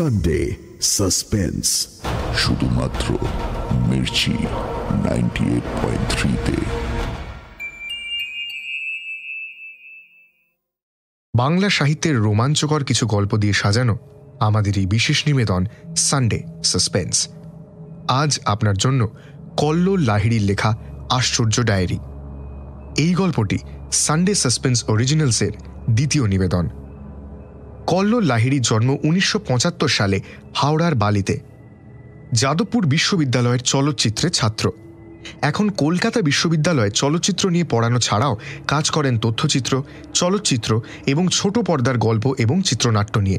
Sunday suspense শুধুমাত্র Mirchi ninety eight point থ্রিতে বাংলা সাহিত্যের রোমাঞ্চকর কিছু গল্প দিয়ে সাজানো আমাদের এই বিশেষ নিবেদন সানডে সাসপেন্স আজ আপনার জন্য কল্লোল লাহিড়ির লেখা আশ্চর্য ডায়েরি। এই গল্পটি সানডে সাসপেন্স অরিজিনালসের দ্বিতীয় নিবেদন। কল্লোল লাহিড়ির জন্ম উনিশশো পঁচাত্তর সালে হাওড়ার বালিতে। যাদবপুর বিশ্ববিদ্যালয়ের চলচ্চিত্রের ছাত্র। এখন কলকাতা বিশ্ববিদ্যালয়ে চলচ্চিত্র নিয়ে পড়ানো ছাড়াও কাজ করেন তথ্যচিত্র, চলচ্চিত্র এবং ছোট পর্দার গল্প এবং চিত্রনাট্য নিয়ে।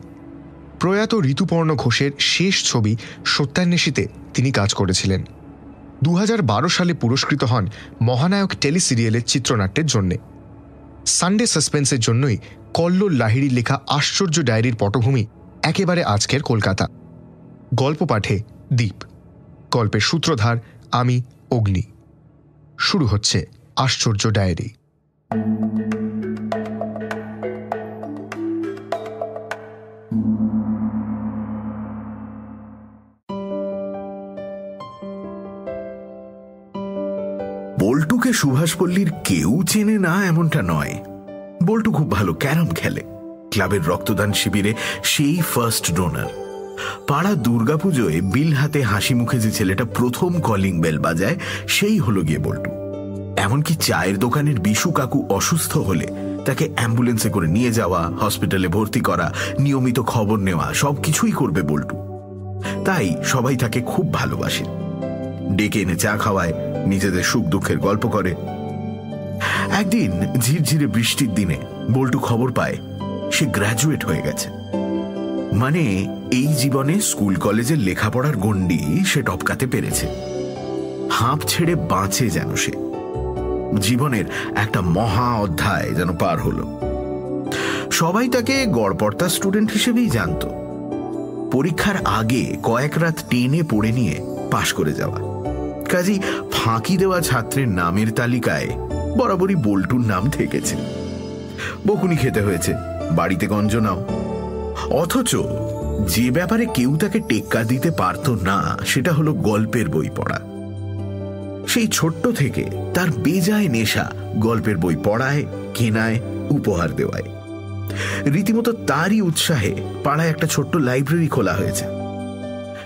প্রয়াত ঋতুপর্ণ ঘোষের শেষ ছবি সত্যান্বেষীতে তিনি কাজ করেছিলেন। দু হাজার বারো সালে পুরস্কৃত হন মহানায়ক টেলিসিরিয়ালের চিত্রনাট্যের জন্যে। সানডে সাসপেন্সের জন্যই কল্লোল লাহিড়ির লেখা আশ্চর্য ডায়েরির পটভূমি একেবারে আজকের কলকাতা। গল্প পাঠে দ্বীপ গল্পের সূত্রধার আমি, অগ্নি। শুরু হচ্ছে আশ্চর্য ডায়েরি। বল্টুকে সুভাষপল্লীর কেউ চেনে না এমনটা নয়। বল্টু খুব ভালো, ক্যারাম খেলে। ক্লাবের রক্তদান শিবিরে সেই ফার্স্ট ডোনার পাড়া দুর্গাপুজোয় বিল হাতে হাসি মুখে যে ছেলেটা প্রথম কলিং বেল বাজায়, সেই হলো গিয়ে বল্টু। এমনকি চায়ের দোকানের বিশু কাকু অসুস্থ হলে তাকে অ্যাম্বুলেন্সে করে নিয়ে যাওয়া হসপিটালে ভর্তি করা, নিয়মিত খবর নেওয়া সব কিছুই করবে বল্টু। তাই সবাই তাকে খুব ভালোবাসে। ডেকে এনে চা খাওয়ায়, নিজেদের সুখ দুঃখের গল্প করে। একদিন ঝিরঝিরে বৃষ্টির দিনে বল্টু খবর পায়, সে গ্র্যাজুয়েট হয়ে গেছে। মানে এই জীবনে স্কুল কলেজের লেখাপড়ার গণ্ডি সে টপকাতে পেরেছে। হাঁপ ছেড়ে বাঁচে যেন সে। জীবনের একটা মহা অধ্যায় যেন পার হলো। সবাই তাকে গড়পর্তা স্টুডেন্ট হিসেবেই জানত। পরীক্ষার আগে কয়েক রাত টেনে পড়ে নিয়ে পাশ করে যাওয়া। কাজী ফাঁকি দেওয়া ছাত্রের নামের তালিকায় বরাবরই বল্টুর নাম থেকেছে বকুনি খেতে হয়েছে, বাড়িতে গঞ্জনাও অথচ যে ব্যাপারে কেউ তাকে টেক্কা দিতে পারত না, সেটা হলো গল্পের বই পড়া। সেই ছোট্ট থেকে তার বেজায় নেশা গল্পের বই পড়ায়, কেনায়, উপহার দেওয়ায়। রীতিমতো তারই উৎসাহে পাড়ায় একটা ছোট্ট লাইব্রেরি খোলা হয়েছে।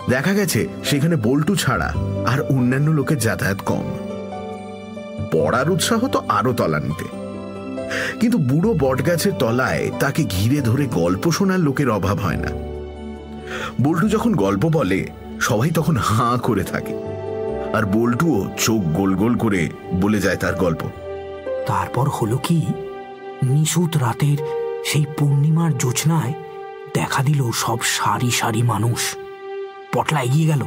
দেখা গেছে সেখানে বল্টু ছাড়া আর অন্যান্য লোকের যাতায়াত কম। পড়ার উৎসাহ তো আরও তলানিতে। কিন্তু বুড়ো বটগাছের তলায় তাকে ঘিরে ধরে গল্প শোনার লোকের অভাব হয় না। বল্টু যখন গল্প বলে, সবাই তখন হাঁ করে থাকে। আর বল্টুও চোখ গোল গোল করে বলে যায় তার গল্প। তারপর হলো কি, নিশুত রাতের সেই পূর্ণিমার জোছনায় দেখা দিল সব সারি সারি মানুষ। পটলা এগিয়ে গেল।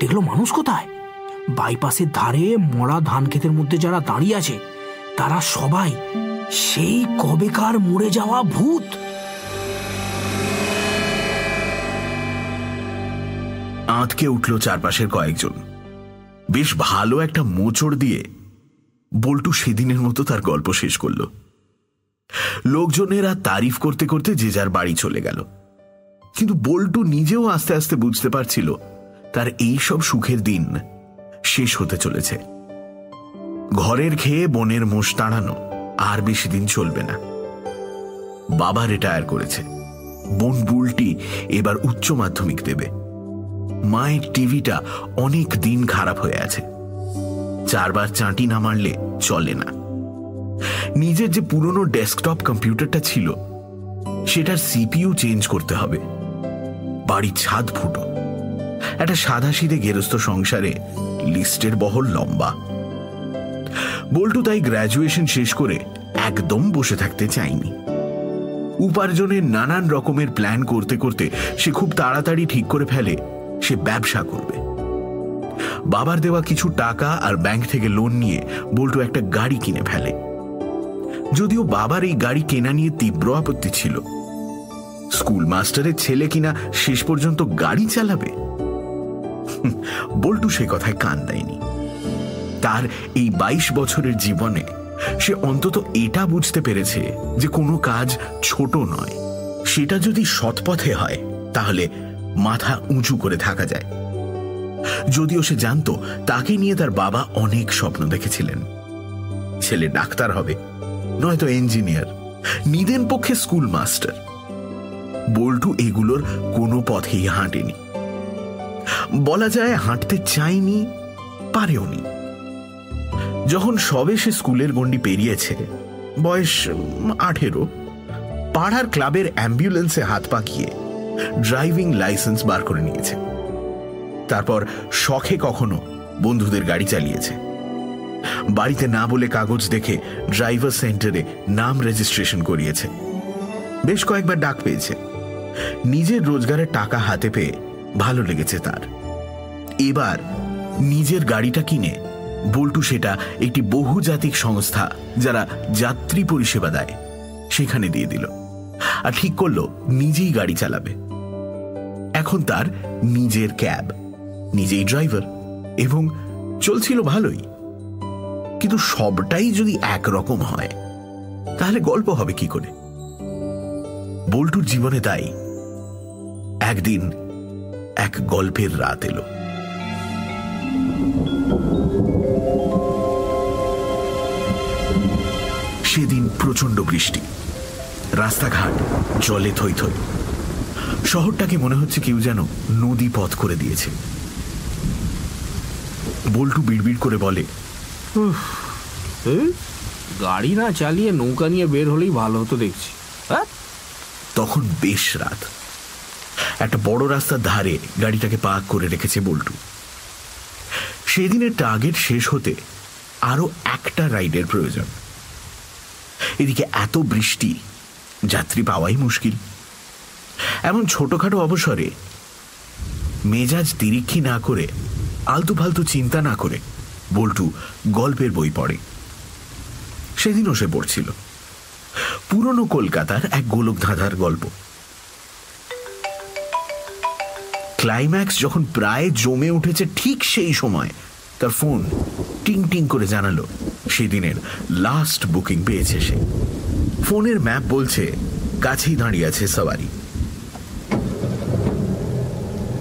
দেখল মানুষ কোথায়? বাইপাসের ধারে মরা ধান ক্ষেতের মধ্যে যারা দাঁড়িয়ে আছে, তারা সবাই সেই কবেকার মরে যাওয়া ভূত। আঁতকে উঠল চারপাশের কয়েকজন। বেশ ভালো একটা মোচড় দিয়ে বল্টু সেদিনের মতো তার গল্প শেষ করল। লোকজনেরা তারিফ করতে করতে যে যার বাড়ি চলে গেল। কিন্তু বল্টু নিজেও আস্তে আস্তে বুঝতে পারছিল তার এই সব সুখের দিন শেষ হতে চলেছে। ঘরের খেয়ে বনের মোষ তাড়ানো আর বেশি দিন চলবে না। বাবা রিটায়ার করেছে। বোন বুলটি এবার উচ্চ মাধ্যমিক দেবে। মায়ের টিভিটা অনেক দিন খারাপ হয়ে আছে। চারবার চাঁটি না মারলে চলে না। নিজের যে পুরনো ডেস্কটপ কম্পিউটারটা ছিল, সেটার সিপিইউ চেঞ্জ করতে হবে। বাড়ির ছাদ ফুটো। একটা সাদা সিধে গেরস্থ সংসারে লিস্টের বহর লম্বা। বল্টু তাই গ্র্যাজুয়েশন শেষ করে একদম বসে থাকতে চাইনি উপার্জনের নানান রকমের প্ল্যান করতে করতে সে খুব তাড়াতাড়ি ঠিক করে ফেলে, সে ব্যবসা করবে। বাবার দেওয়া কিছু টাকা আর ব্যাংক থেকে লোন নিয়ে বল্টু একটা গাড়ি কিনে ফেলে। যদিও বাবার এই গাড়ি কেনা নিয়ে তীব্র আপত্তি ছিল। স্কুল মাস্টারের ছেলে কিনা শেষ পর্যন্ত গাড়ি চালাবে? বল্টু সে কথায় কান দেয়নি। তার এই ২২ বছরের জীবনে সে অন্তত এটা বুঝতে পেরেছে যে কোনো কাজ ছোট নয়। সেটা যদি সৎপথে হয়, তাহলে মাথা উঁচু করে থাকা যায়। যদিও সে জানতো, তাকে নিয়ে তার বাবা অনেক স্বপ্ন দেখেছিলেন। ছেলে ডাক্তার হবে, নয়তো ইঞ্জিনিয়ার, নিদেন পক্ষে স্কুল মাস্টার বল্টু এগুলোর কোনো পথেই হাঁটেনি। বলা যায় হাঁটতে চায়নি, পারেওনি। যখন সবে সে স্কুলের গণ্ডি পেরিয়েছে, বয়স আঠেরো, পাড়ার ক্লাবের অ্যাম্বুলেন্সে হাত পাকিয়ে ড্রাইভিং লাইসেন্স বার করে নিয়েছে। তারপর শখে কখনো বন্ধুদের গাড়ি চালিয়েছে। বাড়িতে না বলে কাগজ দেখে ড্রাইভার সেন্টারে নাম রেজিস্ট্রেশন করিয়েছে। বেশ কয়েকবার ডাক পেয়েছে। নিজের রোজগারের টাকা হাতে পেয়ে ভালো লেগেছে তার। এবার নিজের গাড়িটা কিনে বল্টু সেটা একটি বহুজাতিক সংস্থা যারা যাত্রী পরিষেবা দেয়, সেখানে দিয়ে দিল। আর ঠিক করল, নিজেই গাড়ি চালাবে। এখন তার নিজের ক্যাব, নিজেই ড্রাইভার এবং চলছিল ভালোই। কিন্তু সবটাই যদি একরকম হয়, তাহলে গল্প হবে কি করে? বল্টুর জীবনে তাই। একদিন এক গল্পের রাত এলো। সেদিন প্রচণ্ড বৃষ্টি। রাস্তাঘাট, জলে থই থই শহরটাকে মনে হচ্ছে কেউ যেন নদী পথ করে দিয়েছে। বল্টু বিড়বিড় করে বলে গাড়ি না চালিয়ে নৌকা নিয়ে বের হলেই ভালো হতো দেখছি হ্যাঁ? তখন বেশ রাত। একটা বড় রাস্তার ধারে গাড়িটাকে পার্ক করে রেখেছে বল্টু। সেদিনের টার্গেট শেষ হতে আরও একটা রাইডের প্রয়োজন। এদিকে এত বৃষ্টি, যাত্রী পাওয়াই মুশকিল। এমন ছোটখাটো অবসরে মেজাজ তিরিক্ষি না করে আলতু ফালতু চিন্তা না করে বল্টু গল্পের বই পড়ে। সেদিনও সে পড়ছিল। পুরনো কলকাতার এক গোলক ধাঁধার গল্প। ক্লাইম্যাক্স যখন প্রায় জমে উঠেছে ঠিক সেই সময়, তার ফোন টিং টিং করে জানালো, সেদিনের লাস্ট বুকিং পেয়েছে সে। ফোনের ম্যাপ বলছে, কাছেই দাঁড়িয়ে আছে সবারি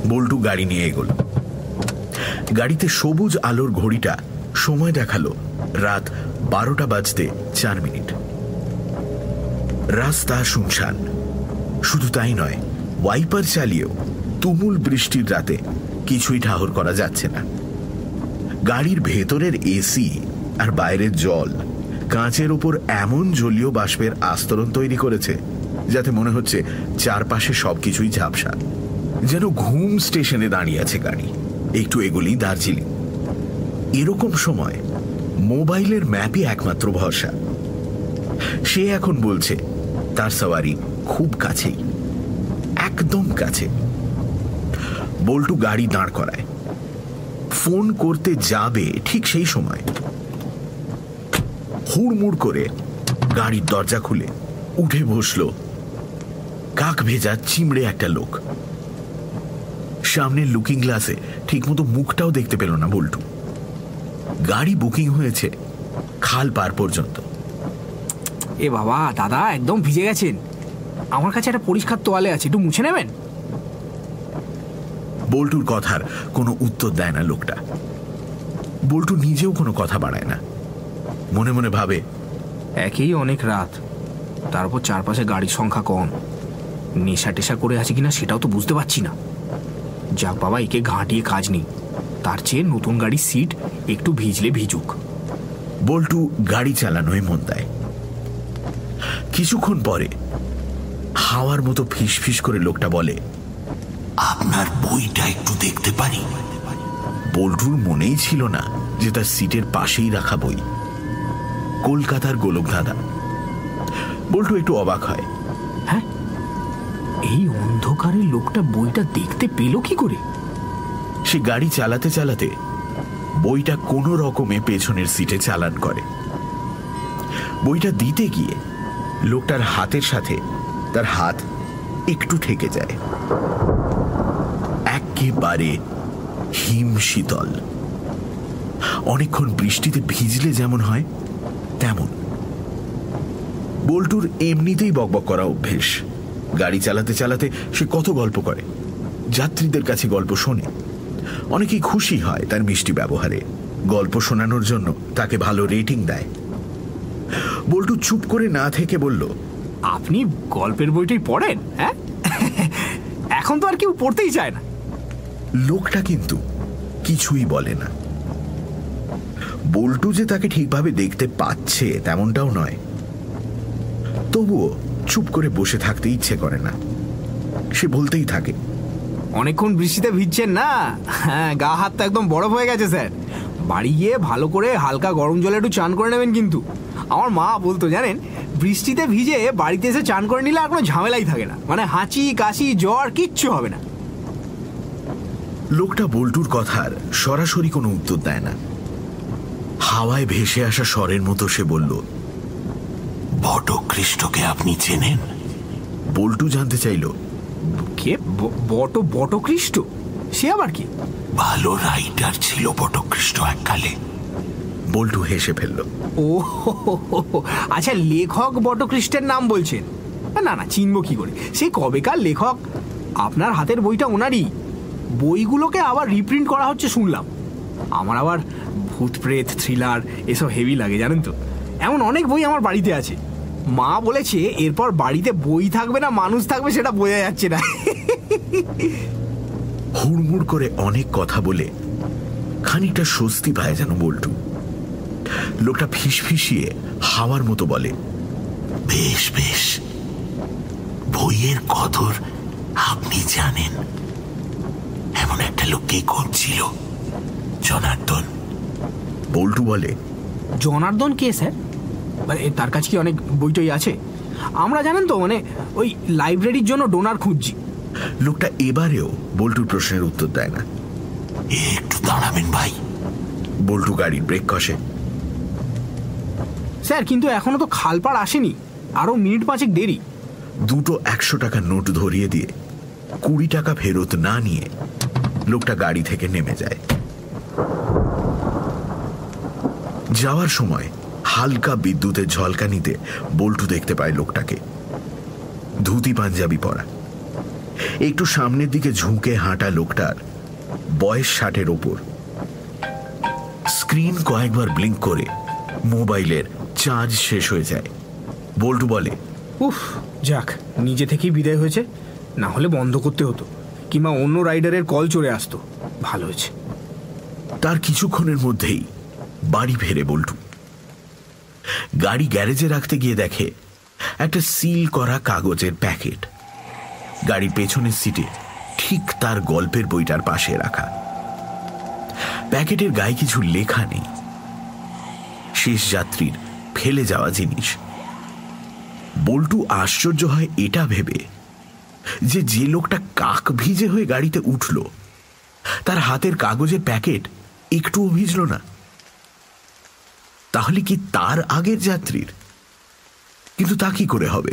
বল্টু গাড়ি নিয়ে এগোল। গাড়িতে সবুজ আলোর ঘড়িটা সময় দেখাল রাত বারোটা বাজতে চার মিনিট। রাস্তা শুনশান। শুধু তাই নয় ওয়াইপার চালিয়েও তুমুল বৃষ্টির রাতে কিছুই ঠাহর করা যাচ্ছে না। গাড়ির ভেতরের এসি আর বাইরের জল কাঁচের ওপর এমন জলীয় বাষ্পের আস্তরণ তৈরি করেছে যাতে মনে হচ্ছে চারপাশে সবকিছুই ঝাপসা। যেন ঘুম স্টেশনে দাঁড়িয়ে আছে গাড়ি। একটু এগুলি দার্জিলিং। এরকম সময় মোবাইলের ম্যাপই একমাত্র ভরসা। সে এখন বলছে, তার সওয়ারি খুব কাছেই। একদম কাছে। বল্টু গাড়ি দাঁড় করায়। ফোন করতে যাবে ঠিক সেই সময়। হুড়মুড় করে গাড়ির দরজা খুলে উঠে বসল কাক ভেজা চিমড়ে একটা লোক। সামনের লুকিং গ্লাসে ঠিকমতো মুখটাও দেখতে পেল না বল্টু। গাড়ি বুকিং হয়েছে খাল পার পর্যন্ত। এ বাবা, দাদা, একদম ভিজে গেছেন। আমার কাছে একটা পরিষ্কার তোয়ালে আছে, একটু মুছে নেবেন? বল্টুর কথার কোনো উত্তর দেয় না লোকটা। বল্টু নিজেও কোনো কথা বাড়ায় না। মনে মনে ভাবে একেই অনেক রাত। তারপর চারপাশে গাড়ির সংখ্যা কম। নেশা টেশা করে আছে কিনা সেটাও তো বুঝতে পারছি না। যাক বাবা একে ঘাঁটিয়ে কাজ নেই। তার চেয়ে নতুন গাড়ির সিট একটু ভিজলে ভিজুক। বল্টু গাড়ি চালানোয় মন দেয়। কিছুক্ষণ পরে হাওয়ার মতো ফিস ফিস করে লোকটা বলে আপনার বইটা একটু দেখতে পারি? বল্টুর মনেই ছিল না যে তার সিটের পাশেই রাখা বই। কলকাতার গোলক দাদা বল্টু একটু অবাক হয়। হ্যাঁ এই অন্ধকারে লোকটা বইটা দেখতে পেল কি করে? সে গাড়ি চালাতে চালাতে বইটা কোনো রকমে পেছনের সিটে চালান করে। বইটা দিতে গিয়ে লোকটার হাতের সাথে তার হাত একটু ঠেকে যায়। একেবারে হিম শীতল। অনেকক্ষণ বৃষ্টিতে ভিজলে যেমন হয়, তেমন। বল্টুর এমনিতেই বকবক করা অভ্যেস। গাড়ি চালাতে চালাতে সে কত গল্প করে। যাত্রীদের কাছে গল্প শোনে। অনেকেই খুশি হয় তার মিষ্টি ব্যবহারে। গল্প শোনানোর জন্য তাকে ভালো রেটিং দেয়। বল্টু চুপ করে না থেকে বলল, আপনি গল্পের বইটাই পড়েন হ্যাঁ? এখন তো আর কেউ পড়তেই চায় না। লোকটা কিন্তু কিছুই বলে না। বল্টু যে তাকে ঠিকভাবে দেখতে পাচ্ছে তেমনটাও নয়। তবুও চুপ করে বসে থাকতে ইচ্ছে করে না। সে বলতেই থাকে, অনেকক্ষণ বৃষ্টিতে ভিজছেন না? হ্যাঁ গা হাত তো একদম বরফ হয়ে গেছে, স্যার। বাড়ি গিয়ে ভালো করে হালকা গরম জলে একটু চান করে নেবেন কিন্তু। আমার মা বলতো, জানেন, বৃষ্টিতে ভিজে বাড়িতে এসে চান করে নিলে আর কোনো ঝামেলাই থাকে না। মানে হাঁচি, কাশি, জ্বর, কিচ্ছু হবে না। লোকটা বল্টুর কথার সরাসরি কোনো উত্তর দেয় না। হাওয়ায় ভেসে আসা স্বরের মতো সে বলল বটকৃষ্টকে আপনি চেনেন? বল্টু জানতে চাইল কে? ব- বট বটকৃষ্ট? সে আবার কি? ভালো রাইটার ছিল বটকৃষ্ট এককালে। বল্টু হেসে ফেলল ও হো হো হো হো। আচ্ছা লেখক বটকৃষ্টের নাম বলছেন? না না চিনব কি করে? সেই কবেকার লেখক? আপনার হাতের বইটা ওনারই। বইগুলোকে আবার রিপ্রিন্ট করা হচ্ছে শুনলাম। আমার আবার ভূত প্রেত থ্রিলার এসব হেভি লাগে, জানেন তো? এমন অনেক বই আমার বাড়িতে আছে। মা বলেছে, এরপর বাড়িতে বই থাকবে না, মানুষ থাকবে, সেটা বোঝা যাচ্ছে না। হুড়মুড় করে অনেক কথা বলে খানিকটা স্বস্তি পায় যেন বল্টু। লোকটা ফিসফিসিয়ে হাওয়ার মতো বলে, বেশ বেশ। বইয়ের কদর আপনি জানেন। একটা লোককেই করছিল। জনার্দন। বল্টু বলে জনার্দন কে স্যার? মানে তার কাছে কি অনেক বইটই আছে? আমরা জানেন তো মানে ওই লাইব্রেরির জন্য ডোনার খুঁজছি। লোকটা এবারেও বল্টুর প্রশ্নের উত্তর দেয় না। একটু দাঁড়াবেন ভাই। বল্টু গাড়ির ব্রেক কষে। স্যার কিন্তু এখনও তো খালপাড় আসেনি। আরও মিনিট পাঁচেক দেরি। দুটো একশো টাকা নোট ধরিয়ে দিয়ে কুড়ি টাকা ফেরত না নিয়ে লোকটা গাড়ি থেকে নেমে যায়। যাওয়ার সময় হালকা বিদ্যুতের ঝলকানিতে বল্টু দেখতে পায় লোকটাকে। ধুতি পাঞ্জাবি পরা। একটু সামনের দিকে ঝুঁকে হাঁটা লোকটার বয়স ষাটের ওপর। স্ক্রিন কয়েকবার ব্লিঙ্ক করে মোবাইলের চার্জ শেষ হয়ে যায়। বল্টু বলে, উফ, যাক, নিজে থেকেই বিদায় হয়েছে। না হলে বন্ধ করতে হতো। কিংবা অন্য রাইডারের কল চলে আসতো। ভালো হয়েছে। তার কিছুক্ষণের মধ্যেই বাড়ি ফেরে বল্টু। গাড়ি গ্যারেজে রাখতে গিয়ে দেখে একটা সিল করা কাগজের প্যাকেট। গাড়ির পেছনের সিটে ঠিক তার গল্পের বইটার পাশে রাখা। প্যাকেটের গায়ে কিছু লেখা নেই। শেষ যাত্রীর ফেলে যাওয়া জিনিস। বল্টু আশ্চর্য হয় এটা ভেবে। যে যে লোকটা কাক ভিজে হয়ে গাড়িতে উঠল, তার হাতের কাগজের প্যাকেট একটুও ভিজল না। তাহলে কি তার আগের যাত্রীর? কিন্তু তা কি করে হবে?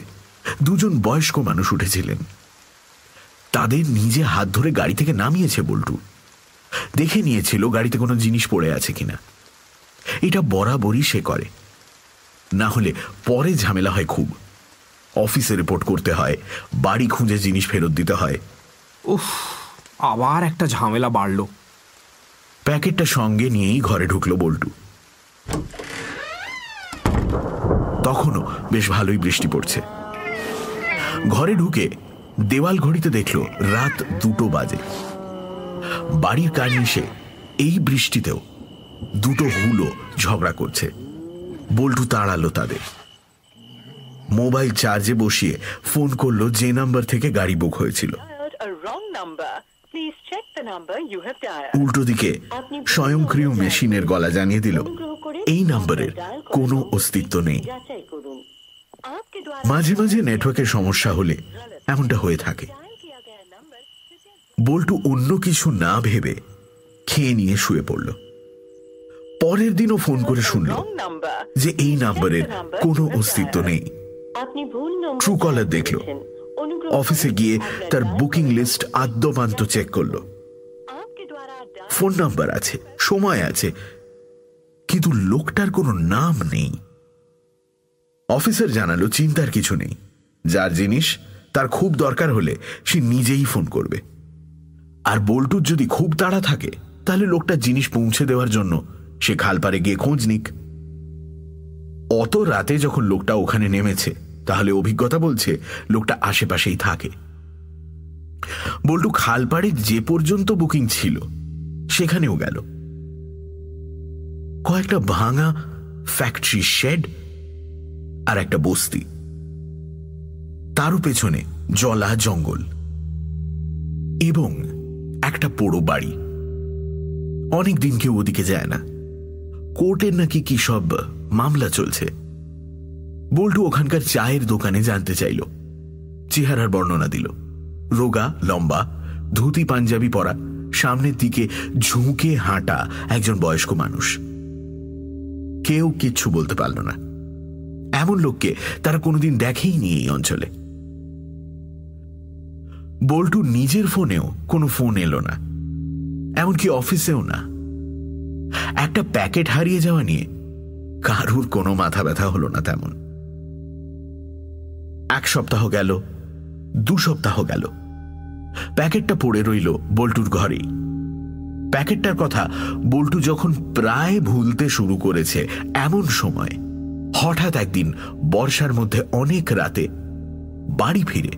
দুজন বয়স্ক মানুষ উঠেছিলেন। তাদের নিজে হাত ধরে গাড়ি থেকে নামিয়েছে বল্টু। দেখে নিয়েছিল গাড়িতে কোনো জিনিস পড়ে আছে কিনা। এটা বরাবরই সে করে। না হলে পরে ঝামেলা হয় খুব। অফিসে রিপোর্ট করতে হয় বাড়ি খুঁজে জিনিস ফেরত দিতে হয়। উফ আবার একটা ঝামেলা বাড়লো। প্যাকেটটা সঙ্গে নিয়েই ঘরে ঢুকলো বল্টু। তখনও বেশ ভালোই বৃষ্টি পড়ছে। ঘরে ঢুকে দেওয়াল ঘড়িতে দেখল রাত দুটো বাজে। বাড়ির কার্নিশে এই বৃষ্টিতেও দুটো হুলো ঝগড়া করছে। বল্টু তাড়ালো তাদের। মোবাইল চার্জে বসিয়ে ফোন করল যে নাম্বার থেকে গাড়ি বুক হয়েছিল। উল্টো দিকে স্বয়ংক্রিয় মেশিনের গলা জানিয়ে দিল এই নাম্বারের কোনো অস্তিত্ব নেই। মাঝে মাঝে নেটওয়ার্কের সমস্যা হলে এমনটা হয়ে থাকে। বল্টু অন্য কিছু না ভেবে খেয়ে নিয়ে শুয়ে পড়ল। পরের দিনও ফোন করে শুনল যে এই নাম্বারের কোনো অস্তিত্ব নেই। ট্রু কলার দেখল। অফিসে গিয়ে তার বুকিং লিস্ট আদ্যমান্ত চেক করল। ফোন নাম্বার আছে সময় আছে কিন্তু লোকটার কোনো নাম নেই। অফিসার জানালো চিন্তার কিছু নেই। যার জিনিস তার খুব দরকার হলে সে নিজেই ফোন করবে। আর বোল্টুর যদি খুব তাড়া থাকে তাহলে লোকটা জিনিস পৌঁছে দেওয়ার জন্য সে খালপারে গিয়ে খোঁজ নিক। অত রাতে যখন লোকটা ওখানে নেমেছে, তাহলে অভিজ্ঞতা বলছে লোকটা আশেপাশেই থাকে। বল্টু খালপাড়ে যে পর্যন্ত বুকিং ছিল, সেখানেও গেল। কয়েকটা ভাঙা ফ্যাক্টরি শেড আর একটা বস্তি। তারও পেছনে জলা জঙ্গল এবং একটা পোড়ো বাড়ি। অনেক দিন কেউ ওদিকে যায় না। কোর্টের নাকি কি সব মামলা চলছে। বল্টু ওখানকার চায়ের দোকানে জানতে চাইল। চেহারার বর্ণনা দিল। রোগা, লম্বা, ধুতি পাঞ্জাবি পরা, সামনের দিকে ঝুঁকে হাঁটা একজন বয়স্ক মানুষ। কেউ কিচ্ছু বলতে পারল না। এমন লোককে তারা কোনোদিন দেখেইনি এই অঞ্চলে। বল্টু নিজের ফোনেও কোনো ফোন এলো না। এমনকি অফিসেও না। একটা প্যাকেট হারিয়ে যাওয়া নিয়ে কারুর কোনো মাথা ব্যথা হলো না তেমন। এক সপ্তাহ গেল, দু সপ্তাহ গেল। প্যাকেটটা পড়ে রইল বল্টুর ঘরেই প্যাকেটটার কথা বল্টু যখন প্রায় ভুলতে শুরু করেছে এমন সময়, হঠাৎ একদিন বর্ষার মধ্যে অনেক রাতে বাড়ি ফিরে,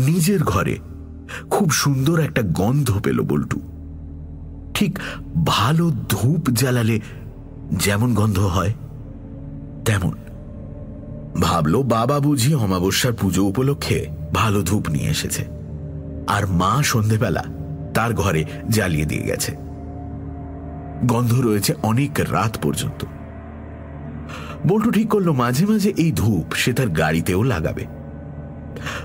নিজের ঘরে খুব সুন্দর একটা গন্ধ পেল বল্টু। ঠিক ভালো ধূপ জ্বালালে যেমন গন্ধ হয়, তেমন। ভাবল বাবা বুঝি অমাবস্যার পুজো উপলক্ষে ভালো ধূপ নিয়ে এসেছে। আর মা সন্ধেবেলা তার ঘরে জ্বালিয়ে দিয়ে গেছে। গন্ধ রয়েছে অনেক রাত পর্যন্ত। বল্টু ঠিক করল, মাঝে মাঝে এই ধূপ সে তার গাড়িতেও লাগাবে।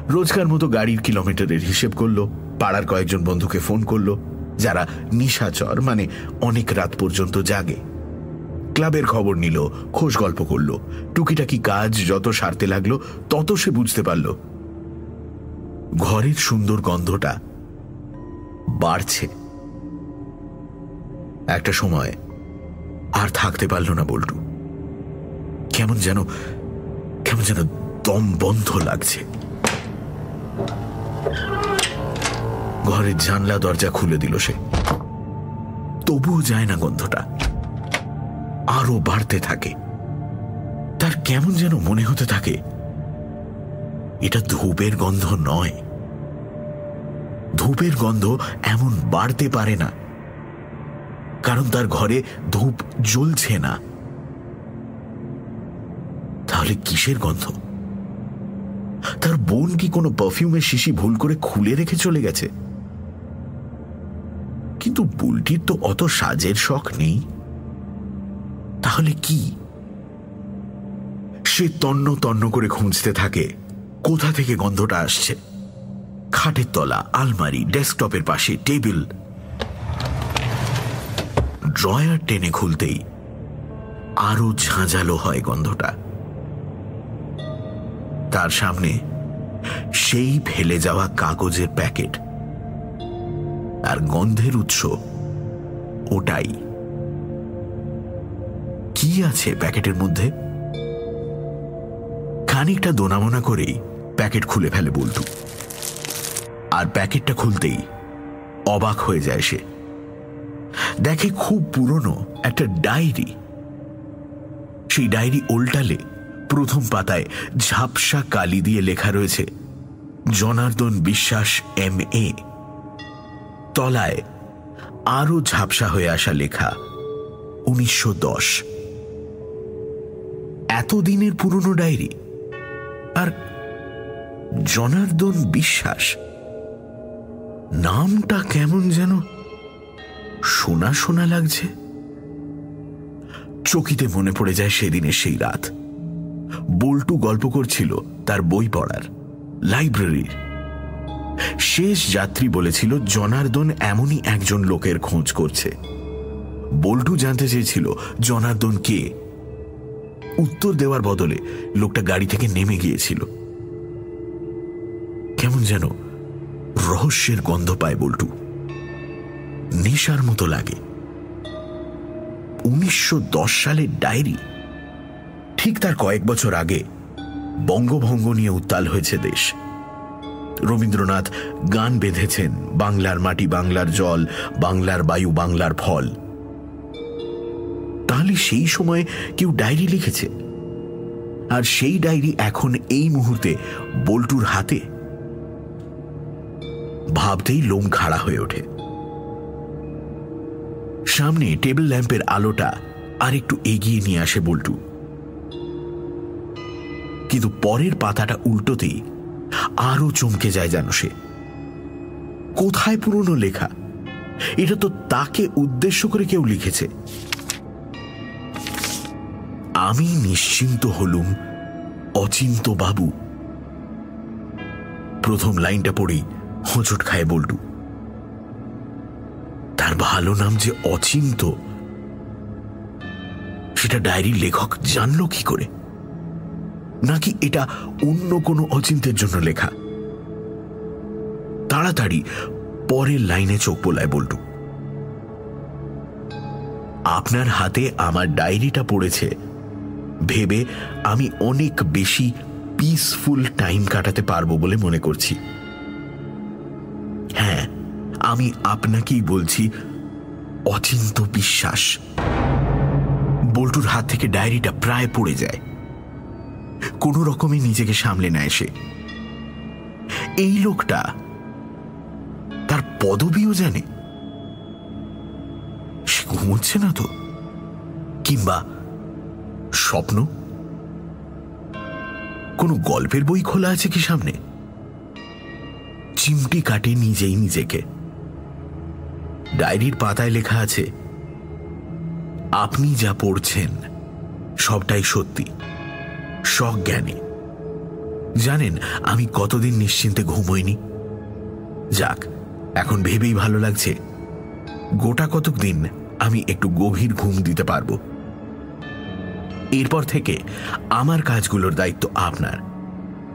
রোজকার মতো গাড়ির কিলোমিটারের হিসেব করল, পাড়ার কয়েকজন বন্ধুকে ফোন করল, যারা নিশাচর মানে অনেক রাত পর্যন্ত জাগে। ক্লাবের খবর নিল খোঁজ গল্প করল। টুকিটাকি কাজ যত সারতে লাগল, তত সে বুঝতে পারল। ঘরের সুন্দর গন্ধটা বাড়ছে। একটা সময় আর থাকতে পারল না বল্টু। কেমন যেন কেমন যেন দম বন্ধ লাগছে। ঘরের জানলা দরজা খুলে দিল সে। তবুও যায় না গন্ধটা। আরও বাড়তে থাকে। তার কেমন যেন মনে হতে থাকে, এটা ধূপের গন্ধ নয়। ধূপের গন্ধ এমন বাড়তে পারে না, কারণ তার ঘরে ধূপ জ্বলছে না। তাহলে কিসের গন্ধ? তার বোন কি কোনো পারফিউমের শিশি ভুল করে খুলে রেখে চলে গেছে? কিন্তু বুলটির তো অত সাজের শখ নেই। তাহলে কি? সে তন্ন তন্ন করে খুঁজতে থাকে। কোথা থেকে গন্ধটা আসছে? খাটের তলা, আলমারি, ডেস্কটপের পাশে, টেবিল। ড্রয়ার টেনে খুলতেই আরও ঝাঁঝালো হয় গন্ধটা। তার সামনে সেই ফেলে যাওয়া কাগজের প্যাকেট। আর গন্ধের উৎস ওটাই। কি আছে প্যাকেটের মধ্যে? খানিকটা দোনামোনা করেই প্যাকেট খুলে ফেলে বলতু আর প্যাকেটটা খুলতেই অবাক হয়ে যায় সে। দেখে খুব পুরনো একটা ডায়েরি। সেই ডায়েরি উল্টালে প্রথম পাতায় ঝাপসা কালি দিয়ে লেখা রয়েছে, জনার্দন বিশ্বাস, এম এ। তলায় আরও ঝাপসা হয়ে আসা লেখা, উনিশশো দশ। এতদিনের পুরনো ডায়েরি? আর জনার্দন বিশ্বাস, নামটা কেমন যেন শোনা শোনা লাগছে। চকিতে মনে পড়ে যায় সেদিনের সেই রাত। বল্টু গল্প করছিল তার বই পড়ার, লাইব্রেরির। শেষ যাত্রী বলেছিল, জনার্দন এমনই একজন লোকের খোঁজ করছে। বল্টু জানতে চেয়েছিল, জনার্দন কে? উত্তর দেওয়ার বদলে লোকটা গাড়ি থেকে নেমে গিয়েছিল। কেমন যেন রহস্যের গন্ধ পায় বল্টু। নেশার মতো লাগে। উনিশশো দশ সালের ডায়েরি, ঠিক তার কয়েক বছর আগে বঙ্গভঙ্গ নিয়ে উত্তাল হয়েছে দেশ। রবীন্দ্রনাথ গান বেঁধেছেন, বাংলার মাটি বাংলার জল, বাংলার বায়ু বাংলার ফল। তাহলে সেই সময় কেউ ডায়েরি লিখেছে। আর সেই ডায়েরি এখন এই মুহূর্তে বল্টুর হাতে। ভাবতেই লোম খাড়া হয়ে ওঠে। সামনে টেবিল ল্যাম্পের আলোটা আর একটু এগিয়ে নিয়ে আসে বল্টু। কিন্তু পরের পাতাটা উল্টোতেই আরও চমকে যায় যেন সে। কোথায় পুরনো লেখা? এটা তো তাকে উদ্দেশ্য করে কেউ লিখেছে। আমি নিশ্চিন্ত হলুম, অচিন্ত বাবু। প্রথম লাইনটা পড়েই হোঁচট খায় বল্টু। তার ভালো নাম যে অচিন্ত, সেটা ডায়েরির লেখক জানল কি করে? নাকি এটা অন্য কোনো অচিন্তের জন্য লেখা? তাড়াতাড়ি পরের লাইনে চোখ বোলায় বল্টু। আপনার হাতে আমার ডায়েরিটা পড়েছে। ভেবে আমি অনেক বেশি পিসফুল টাইম কাটাতে পারব বলে মনে করছি। হ্যাঁ আমি আপনাকেই বলছি, অচিন্ত বিশ্বাস। বল্টুর হাত থেকে ডায়েরিটা প্রায় পড়ে যায়। কোনো রকমে নিজেকে সামলে নেয় সে এই লোকটা তার পদবিও জানে। সে ঘুমোচ্ছে না তো? কিংবা স্বপ্ন? কোনো গল্পের বই খোলা আছে কি সামনে? চিমটি কাটে নিজেই নিজেকে। ডায়েরির পাতায় লেখা আছে, আপনি যা পড়ছেন, সবটাই সত্যি, সজ্ঞানে। জানেন, আমি কতদিন নিশ্চিন্তে ঘুমোইনি? যাক, এখন ভেবেই ভালো লাগছে। গোটা কতক দিন আমি একটু গভীর ঘুম দিতে পারব। এরপর থেকে আমার কাজগুলোর দায়িত্ব আপনার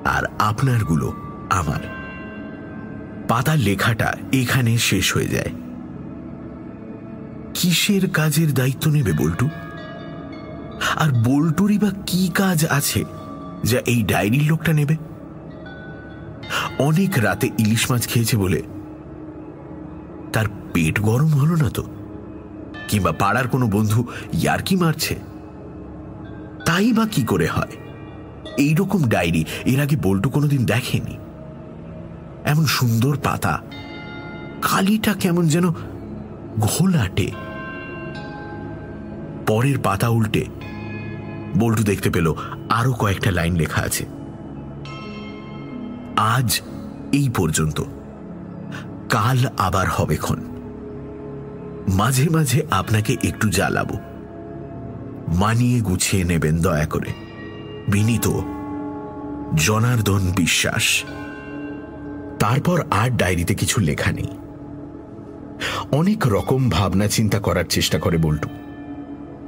আর আপনারগুলো আমার। পাতার লেখাটা এখানে শেষ হয়ে যায়। কিসের কাজের দায়িত্ব নেবে বল্টু? আর বল্টুরই বা কি কাজ আছে যা এই ডায়েরির লোকটা নেবে? অনেক রাতে ইলিশ মাছ খেয়েছে বলে। তার পেট গরম হলো না তো? কিংবা পাড়ার কোনো বন্ধু ইয়ারকি মারছে? তাই বা কি করে হয়? এইরকম ডায়েরি এর আগে বল্টু কোনোদিন দেখেনি। এমন সুন্দর পাতা, কালিটা কেমন যেন ঘোলাটে। পরের পাতা উল্টে বল্টু দেখতে পেল আরও কয়েকটা লাইন লেখা আছে। আজ এই পর্যন্ত। কাল আবার হবে মাঝে মাঝে আপনাকে একটু জ্বালাবো। মানিয়ে গুছিয়ে নেবেন দয়া করে। বিনীত জনার্দন বিশ্বাস। তারপর আর ডায়েরিতে কিছু লেখা নেই। অনেক রকম ভাবনা চিন্তা করার চেষ্টা করে বল্টু।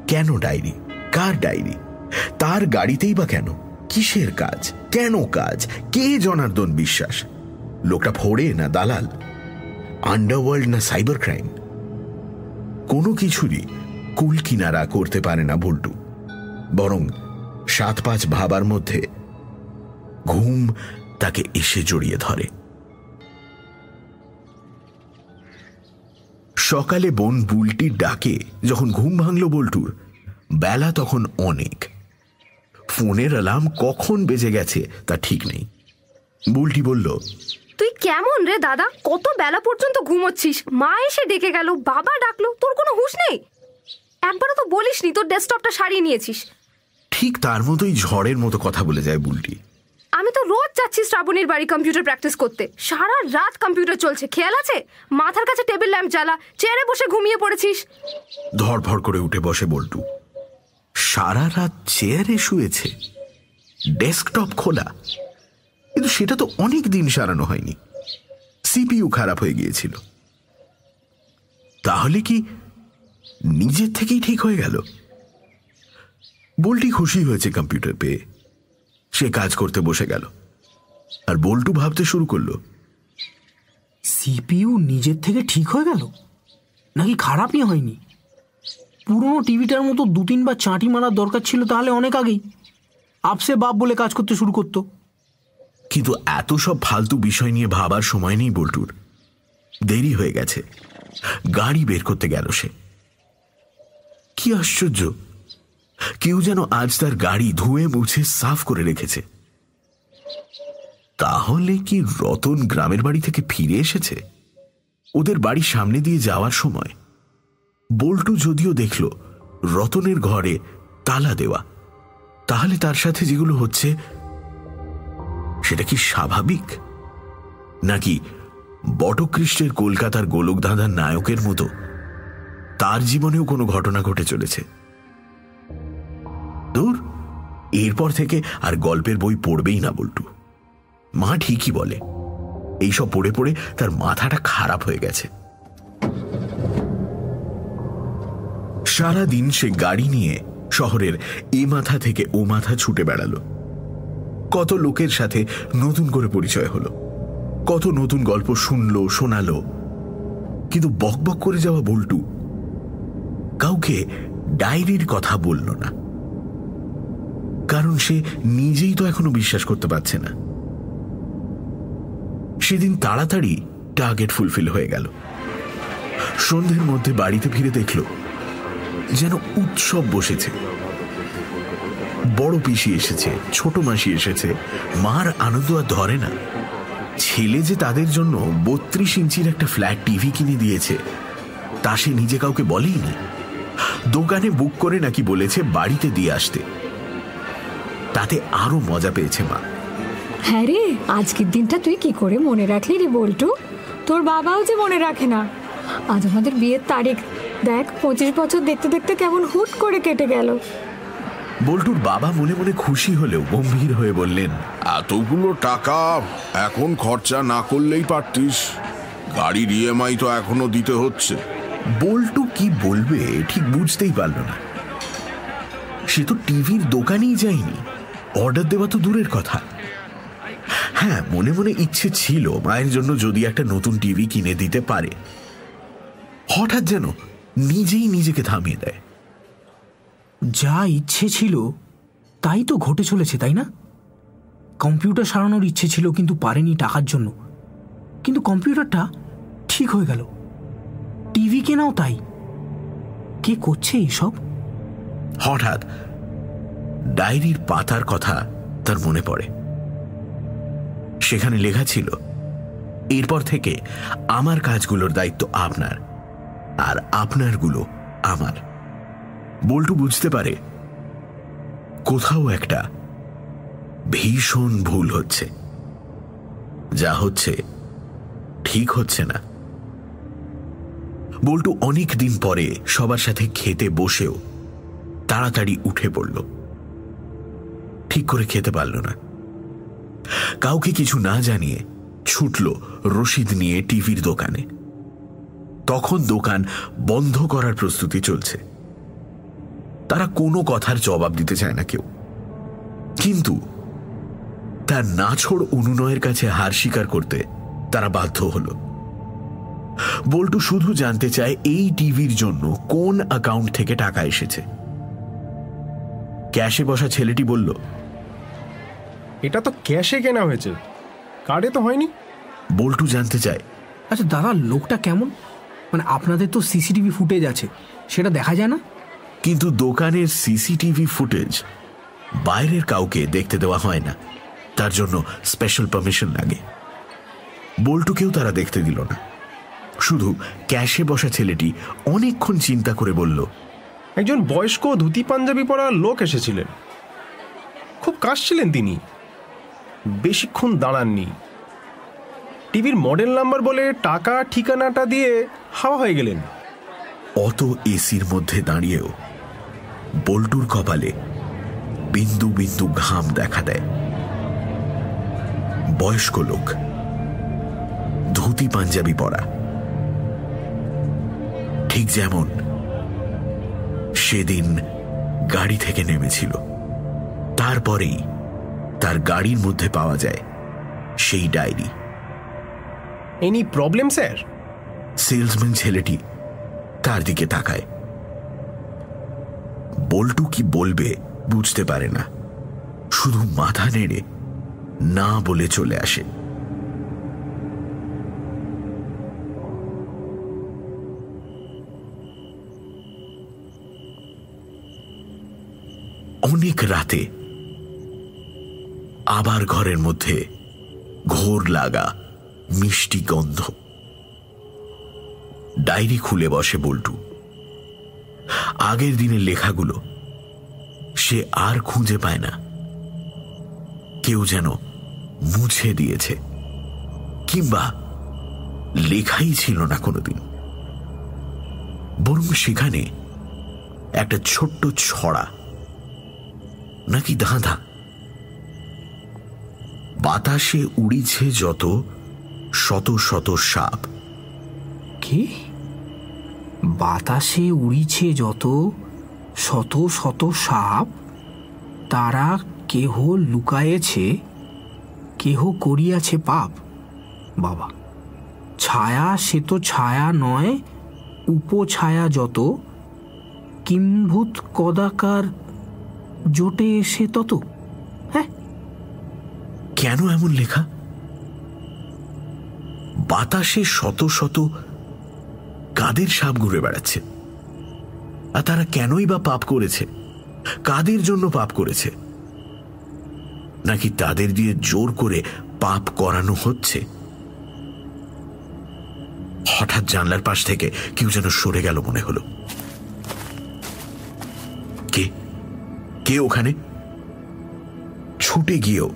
কেন ডায়েরি? কার ডায়েরি? তার গাড়িতেই বা কেন? কিসের কাজ? কেন কাজ? কে জনার্দন বিশ্বাস? লোকটা ফোড়ে না দালাল? আন্ডারওয়ার্ল্ড না সাইবার ক্রাইম? কোনো কিছুরই কুল কিনারা করতে পারে না বল্টু বরং সাত পাঁচ ভাবার মধ্যে ঘুম তাকে এসে জড়িয়ে ধরে। সকালে বোন বুলটির ডাকে যখন ঘুম ভাঙল বল্টুর, বেলা তখন অনেক। ফোনের অ্যালার্ম কখন বেজে গেছে তা ঠিক নেই। বুলটি বলল, তুই কেমন রে দাদা? কত বেলা পর্যন্ত ঘুমোচ্ছিস? মা এসে ডেকে গেল, বাবা ডাকলো, তোর কোনো হুঁশ নেই? একবারও তো বলিসনি তোর ডেস্কটপটা সারিয়ে নিয়েছিস। ঠিক তার মতোই ঝড়ের মতো কথা বলে যায় বুলটি। আমি তো রোজ যাচ্ছি শ্রাবণীর বাড়ি কম্পিউটার প্র্যাকটিস করতে। সারা রাত কম্পিউটার চলছে খেয়াল আছে? মাথার কাছে টেবিল ল্যাম্প জ্বালা চেয়ারে বসে ঘুমিয়ে পড়েছিস। ধরফর করে উঠে বসে বল্টু। সারা রাত চেয়ারে শুয়েছে ডেস্কটপ খোলা। কিন্তু সেটা তো অনেক দিন সারানো হয়নি। সিপিইউ খারাপ হয়ে গিয়েছিল। তাহলে কি নিজের থেকেই ঠিক হয়ে গেল। বল্টি খুশি হয়েছে কম্পিউটার পেয়ে। সে কাজ করতে বসে গেল। আর বল্টু ভাবতে শুরু করল সিপিইউ নিজের থেকে ঠিক হয়ে গেল? নাকি খারাপই হয়নি? পুরনো টিভিটার মতো দু তিনবার চাঁটি মারার দরকার ছিল তাহলে অনেক আগেই। আপসে বাপ বলে কাজ করতে শুরু করতো। কিন্তু এত সব ফালতু বিষয় নিয়ে ভাবার সময় নেই বল্টুর। দেরি হয়ে গেছে। গাড়ি বের করতে গেল সে। কি আশ্চর্য! কেউ যেন আজ তার গাড়ি ধুয়ে মুছে সাফ করে রেখেছে। তাহলে কি রতন গ্রামের বাড়ি থেকে ফিরে এসেছে? ওদের বাড়ির সামনে দিয়ে যাওয়ার সময়। বল্টু যদিও দেখল, রতনের ঘরে তালা দেওয়া। তাহলে তার সাথে যেগুলো হচ্ছে, সেটা কি স্বাভাবিক? নাকি বটকৃষ্ণের কলকাতার গোলকধাঁধার নায়কের মতো তার জীবনেও কোনো ঘটনা ঘটে চলেছে। দূর, এরপর থেকে আর গল্পের বই পড়বেই না বল্টু। মা ঠিকই বলে, এইসব পড়ে পড়ে তার মাথাটা খারাপ হয়ে গেছে। সারাদিন সে গাড়ি নিয়ে শহরের এ মাথা থেকে ও মাথা ছুটে বেড়ালো। কত লোকের সাথে নতুন করে পরিচয় হলো। কত নতুন গল্প শুনলো, শোনালো। কিন্তু বকবক করে যাওয়া বল্টু কাউকে ডায়েরির কথা বলল না। কারণ সে নিজেই তো এখনও বিশ্বাস করতে পারছে না। সেদিন তাড়াতাড়ি টার্গেট ফুলফিল হয়ে গেল। সন্ধ্যের মধ্যে বাড়িতে ফিরে দেখল, যেন উৎসব বসেছে। বড় পিসি এসেছে, ছোট মাসি এসেছে, মার আনন্দ আর ধরে না। ছেলে যে তাদের জন্য বত্রিশ ইঞ্চির একটা ফ্ল্যাট টিভি কিনে দিয়েছে, তা সে নিজে কাউকে বলেইনি দোকানে বুক করে নাকি বলেছে বাড়িতে দিয়ে আসতে। তাতে আরও মজা পেয়েছে মা। হ্যাঁ রে আজকের দিনটা তুই কি করে মনে রাখলি রে বল্টু? তোর বাবাও যে মনে রাখে না। আজ আমাদের বিয়ের তারিখ। দেখ পঁচিশ বছর দেখতে দেখতে কেমন হুট করে কেটে গেল। বল্টুর বাবা মনে মনে খুশি হলেও গম্ভীর হয়ে বললেন এতগুলো টাকা এখন খরচা না করলেই পারতিস। গাড়ির ইএমআই তো এখনও দিতে হচ্ছে। বল্টু কি বলবে ঠিক বুঝতেই পারল না। সে তো টিভির দোকানেই যায়নি। অর্ডার দেওয়া তো দূরের কথা। হ্যাঁ মনে মনে ইচ্ছে ছিল মায়ের জন্য যদি একটা নতুন টিভি কিনে দিতে পারে। হঠাৎ যেন নিজেই নিজেকে থামিয়ে দেয়। যা ইচ্ছে ছিল, তাই তো ঘটে চলেছে, তাই না? কম্পিউটার সারানোর ইচ্ছে ছিল, কিন্তু পারেনি টাকার জন্য। কিন্তু কম্পিউটারটা ঠিক হয়ে গেল। টিভি কেনাও তাই। কে করছে এসব? হঠাৎ ডায়েরির পাতার কথা তার মনে পড়ে। সেখানে লেখা ছিল, এরপর থেকে আমার কাজগুলোর দায়িত্ব আপনার আর আপনারগুলো আমার। বল্টু বুঝতে পারে কোথাও একটা ভীষণ ভুল হচ্ছে। যা হচ্ছে ঠিক হচ্ছে না। বল্টু অনেক দিন পরে সবার সাথে খেতে বসেও তাড়াতাড়ি উঠে পড়ল। ঠিক করে খেতে পারল না। কাউকে কিছু না জানিয়ে ছুটল রশিদ নিয়ে টিভির দোকানে। তখন দোকান বন্ধ করার প্রস্তুতি চলছে। তারা কোনো কথার জবাব দিতে চায় না কেউ। কিন্তু তার নাছড় অনুনয়ের কাছে হার স্বীকার করতে তারা বাধ্য হল। বল্টু শুধু জানতে চায় এই টিভির জন্য কোন অ্যাকাউন্ট থেকে টাকা এসেছে। ক্যাশে বসা ছেলেটি বলল এটা তো ক্যাশে কেনা হয়েছে। কার্ডে তো হয়নি। বল্টু জানতে চায় আচ্ছা দাদা লোকটা কেমন? মানে আপনাদের তো সিসিটিভি ফুটেজ আছে সেটা দেখা যায় না? কিন্তু দোকানের সিসিটিভি ফুটেজ বাইরের কাউকে দেখতে দেওয়া হয় না। তার জন্য স্পেশাল পারমিশন লাগে। বল্টুকেও তারা দেখতে দিল না। শুধু ক্যাশে বসা ছেলেটি অনেকক্ষণ চিন্তা করে বলল একজন বয়স্ক ধুতি পাঞ্জাবি পরা লোক এসেছিলেন। খুব কাশছিলেন তিনি। বেশিক্ষণ দাঁড়াননি। টিভির মডেল নাম্বার বলে টাকা ঠিকানাটা দিয়ে হাওয়া হয়ে গেলেন। অত এসির মধ্যে দাঁড়িয়েও বল্টুর কপালে বিন্দু বিন্দু ঘাম দেখা দেয়। বয়স্ক লোক ধুতি পাঞ্জাবি পরা। ঠিক যেমন সেদিন গাড়ি থেকে নেমেছিল। তারপরেই তার গাড়ির মধ্যে পাওয়া যায় সেই diary. Any problem sir salesman ছেলেটি তার দিকে তাকায়। বল্টু কি বলবে বুঝতে পারে না। শুধু মাথা নেড়ে না বলে চলে আসে। রাতে। আবার ঘরের মধ্যে ঘোর লাগা মিষ্টি গন্ধ। ডায়েরি খুলে বসে বল্টু। আগের দিনের লেখাগুলো সে আর খুঁজে পায় না। কেউ যেন মুছে দিয়েছে। কিংবা লেখাই ছিল না কোনোদিন। বরং সেখানে একটা ছোট্ট ছড়া নাকি ধাঁধা বাতাসে উড়িছে যত শত শত সাপ। কি? বাতাসে উড়িছে যত শত শত সাপ? তারা কেহ লুকায়েছে, কেহ করিয়াছে পাপ? বাবা, ছায়া সে তো ছায়া নয়, উপছায়া যত। কিম্ভূত কদাকার জোটে এসে তত? হ্যাঁ? কেন এমন লেখা? বাতাসে শত শত কাদের সাপ ঘুরে বেড়াচ্ছে। আর তারা কেনই বা পাপ করেছে? কাদের জন্য পাপ করেছে? নাকি তাদের দিয়ে জোর করে পাপ করানো হচ্ছে? হঠাৎ জানলার পাশ থেকে কেউ যেন সরে গেল মনে হলো। কে ওখানে? ছুটে গিয়েও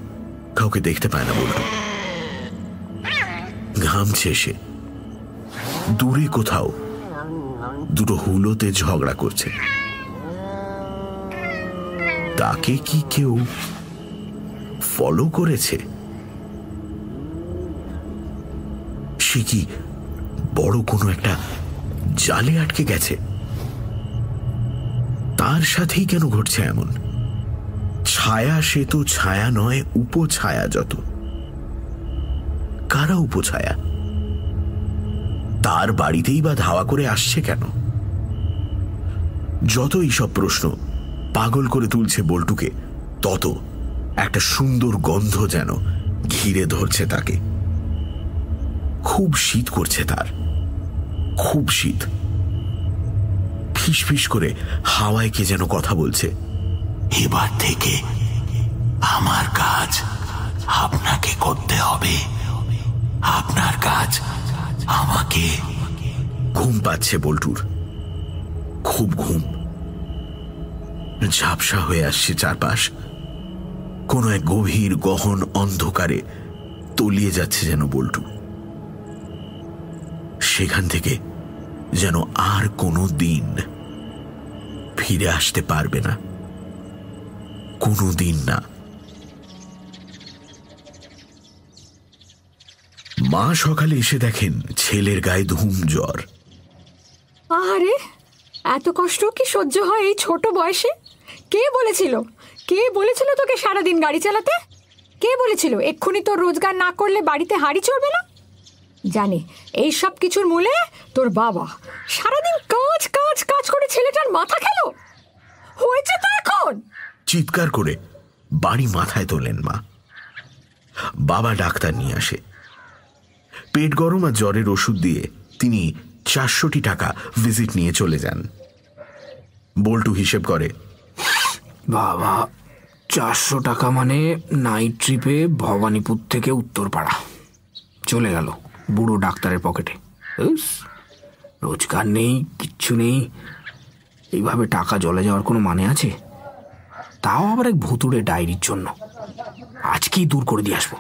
কাউকে দেখতে পায় না বলল ঘামছে সে দূরে কোথাও দুটো হুলোতে ঝগড়া করছে। তাকে কি কেউ ফলো করেছে? সে কি বড় কোনো একটা জালে আটকে গেছে? তার সাথেই কেন ঘটছে এমন? ছায়া সে তো ছায়া নয়, উপছায়া যত। কারা উপছায়া? তার বাড়িতেই বা ধাওয়া করে আসছে কেন? যত এইসব প্রশ্ন পাগল করে তুলছে বল্টুকে, তত একটা সুন্দর গন্ধ যেন ঘিরে ধরছে তাকে। খুব শীত করছে তার। খুব শীত। ফিস করে হাওয়ায় কে যেন কথা বলছে। এবার থেকে আমার কাজ আপনাকে করতে হবে। আপনার কাজ আমাকে ঘুম পাচ্ছে বল্টুর। খুব ঘুম। ঝাপসা হয়ে আসছে চারপাশ। কোনো এক গভীর গহন অন্ধকারে তলিয়ে যাচ্ছে যেন বল্টু। সেখান থেকে যেন আর কোনো দিন ফিরে আসতে পারবে না। কোনো দিন না। মা সকালে এসে দেখেন ছেলের গায়ে ধুম জ্বর। আরে এত কষ্ট কি সহ্য হয় এই ছোট বয়সে? কে বলেছিল? কে বলেছিল তোকে সারাদিন গাড়ি চালাতে? কে বলেছিল, এক্ষুনি তোর রোজগার না করলে বাড়িতে হাড়ি চড়বে না? জানি এই সব কিছুর মূলে তোর বাবা। সারাদিন কাজ কাজ কাজ করে ছেলেটার মাথা খেলো? হয়েছে তো এখন? চিৎকার করে বাড়ি মাথায় তোলেন মা। বাবা ডাক্তার নিয়ে আসে। পেট গরম আর জ্বরের ওষুধ দিয়ে তিনি চারশোটি টাকা ভিজিট নিয়ে চলে যান। বল্টু হিসেব করে বাবা চারশো টাকা মানে নাইট ট্রিপে ভবানীপুর থেকে উত্তরপাড়া। চলে গেল। বুড়ো ডাক্তারের পকেটে। উস, রোজগার নেই কিচ্ছু নেই। এইভাবে টাকা জলে যাওয়ার কোনো মানে আছে? তাও আবার এক ভুতুড়ে ডায়েরির জন্য। আজকেই দূর করে দিয়ে আসব?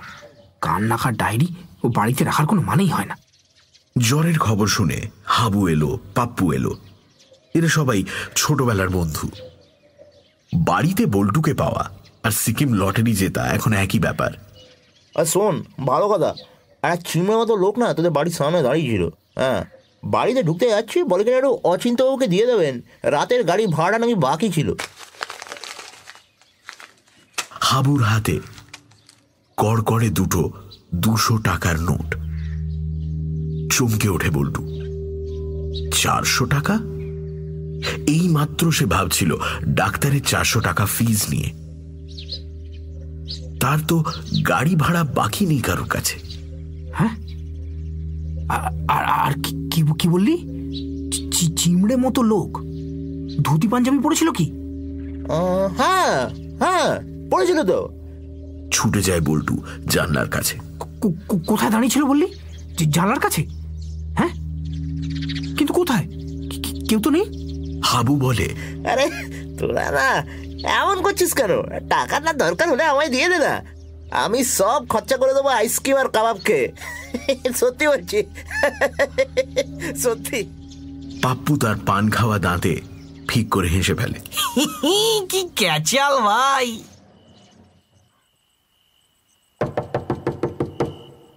কান নাকার ডায়েরি ও বাড়িতে রাখার কোনো মানেই হয় না। জ্বরের খবর শুনে হাবু এলো পাপ্পু এলো। এরা সবাই ছোটবেলার বন্ধু। বাড়িতে বল্টুকে পাওয়া আর সিকিম লটারি জেতা এখন একই ব্যাপার। আর শোন ভালো কথা। এক চিমের মতো লোক না তোদের বাড়ির সামনে দাঁড়িয়েছিল হ্যাঁ বাড়িতে ঢুকতে যাচ্ছি বলে কিনা একটু অচিন্তবাবুকে দিয়ে দেবেন। রাতের গাড়ি ভাড়া নাকি বাকি ছিল। হাবুর হাতে কড়কড়ে দুটো দুশো টাকার নোট। চমকে ওঠে বল্টু। চারশো টাকা? এই মাত্র সে ভাবছিল ডাক্তারের চারশো টাকা ফিজ নিয়ে। তার তো গাড়ি ভাড়া বাকি নেই কারোর কাছে। হ্যাঁ? আর- আর কি- কি বললি? চিমড়ে মতো লোক। ধুতি পাঞ্জাবি পড়েছিল কি? হ্যাঁ হ্যাঁ পড়েছিল তো। ছুটে যায় বল্টু জানলার কাছে। কোথায় দাঁড়িয়ে ছিল বললি? জানলার কাছে? হ্যাঁ? কিন্তু কোথায়? কেউ তো নেই? হাবু বলে আরে তোরা না এমন করছিস কেন? টাকাটা দরকার হলে আমায় দিয়ে দে না। আমি সব খরচা করে দেবো আইসক্রিম আর কাবাবকে সত্যি বলছি। সত্যি। পাপ্পু তার পান খাওয়া দাঁতে ফিক করে হেসে ফেলে। কি ক্যাচাল ভাই।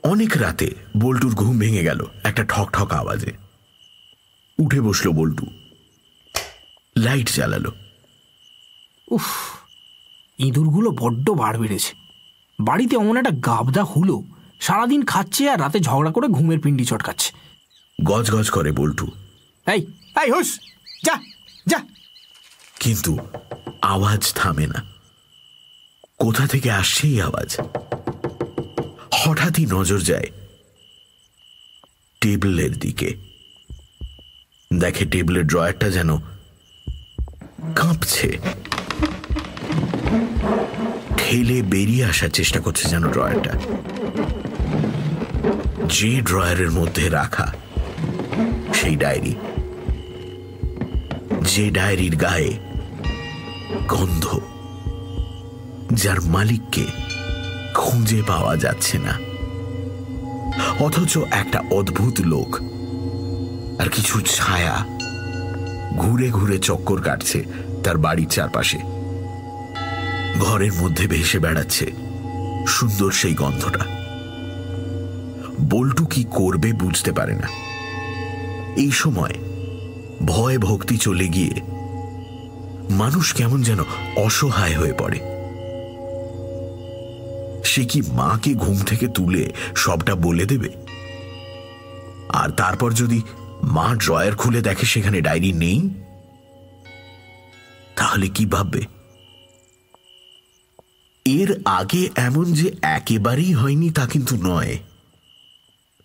অনেক রাতে বল্টুর ঘুম ভেঙে গেল একটা ঠক ঠক আওয়াজে। উঠে বসল বল্টু। লাইট জ্বালালো। উফ ইঁদুরগুলো বড্ড বাড় বেড়েছে। বাড়িতে অমন একটা গাবদা হুলো সারাদিন খাচ্ছে আর রাতে ঝগড়া করে ঘুমের পিন্ডি চটকাচ্ছে গজ গজ করে বল্টু। এই এই হুস যা যা। কিন্তু আওয়াজ থামে না। কোথা থেকে আসছে এই আওয়াজ? হঠাৎই নজর যায় টেবিলের দিকে। দেখে টেবিলের ড্রয়ারটা যেন কাঁপছে। ঠেলে বেরিয়ে আসার চেষ্টা করছে যেন ড্রয়ারটা। যে ড্রয়ারের মধ্যে রাখা, সেই ডায়েরি। যে ডায়েরির গায়ে গন্ধ, যার মালিককে খুঁজে পাওয়া যাচ্ছে না। অথচ একটা অদ্ভুত লোক আর কিছু ছায়া ঘুরে ঘুরে চক্কর কাটছে তার বাড়ির চারপাশে। ঘরের মধ্যে ভেসে বেড়াচ্ছে। সুন্দর সেই গন্ধটা। বল্টু কি করবে বুঝতে পারে না। এই সময় ভয় ভক্তি চলে গিয়ে মানুষ কেমন যেন অসহায় হয়ে পড়ে। সে কি মাকে ঘুম থেকে তুলে সবটা বলে দেবে? আর তারপর যদি মা ড্রয়ার খুলে দেখে সেখানে ডায়েরি নেই? তাহলে কি ভাববে? এর আগে এমন যে একেবারেই হয়নি তা কিন্তু নয়।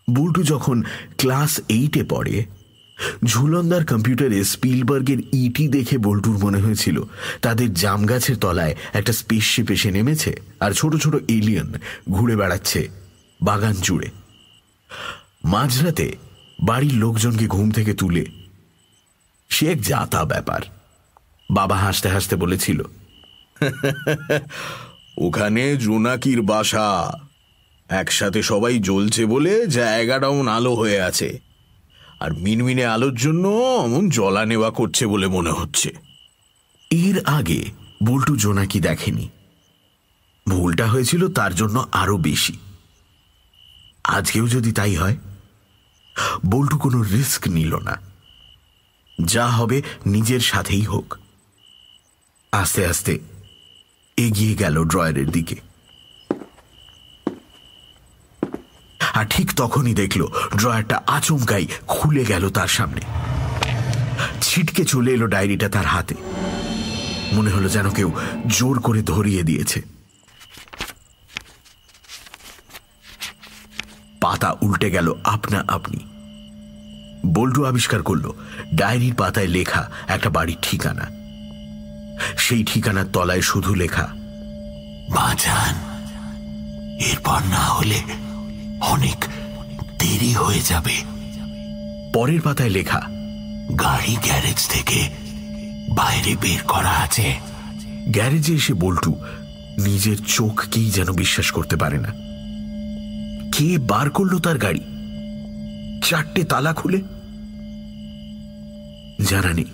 বুল্টু যখন ক্লাস এইটে পড়ে, ঝুলন্দার কম্পিউটারে স্পিলবার্গের ইটি দেখে বল্টুর মনে হয়েছিল, তাদের জাম গাছের তলায় একটা স্পেসশিপ এসে নেমেছে আর ছোট ছোট এলিয়ন ঘুরে বেড়াচ্ছে বাগান জুড়ে। মাঝরাতে বাড়ির লোকজনকে ঘুম থেকে তুলে, সে এক জাতা ব্যাপার। বাবা হাসতে হাসতে বলেছিল ওখানে জোনাকির বাসা। একসাথে সবাই জ্বলছে বলে জায়গাটাও আলো হয়ে আছে। আর মিনমিনে আলোর জন্য অমন জলা নেওয়া করছে বলে মনে হচ্ছে। এর আগে বল্টু জোনাকি দেখেনি। ভুলটা হয়েছিল তার জন্য আরও বেশি। আজকেও যদি তাই হয়, বল্টু কোনো রিস্ক নিল না। যা হবে নিজের সাথেই হোক। আস্তে আস্তে এগিয়ে গেল ড্রয়ারের দিকে। আর ঠিক তখনই দেখল ড্রয়ারটা আচমকাই খুলে গেল তার সামনে। ছিটকে চলে এলো ডায়েরিটা তার হাতে। মনে হলো যেন কেউ জোর করে ধরিয়ে দিয়েছে। পাতা উল্টে গেল আপনা আপনি। বল্টু আবিষ্কার করল, ডায়েরির পাতায় লেখা একটা বাড়ির ঠিকানা। সেই ঠিকানার তলায় শুধু লেখা বাজান এরপর না হলে অনেক দেরি হয়ে যাবে। পরের পাতায় লেখা গাড়ি গ্যারেজ থেকে বাইরে বের করা আছে। গ্যারেজে এসে বল্টু নিজের চোখকেই যেন বিশ্বাস করতে পারে না। কে বার করল তার গাড়ি? চারটে তালা খুলে? জানা নেই।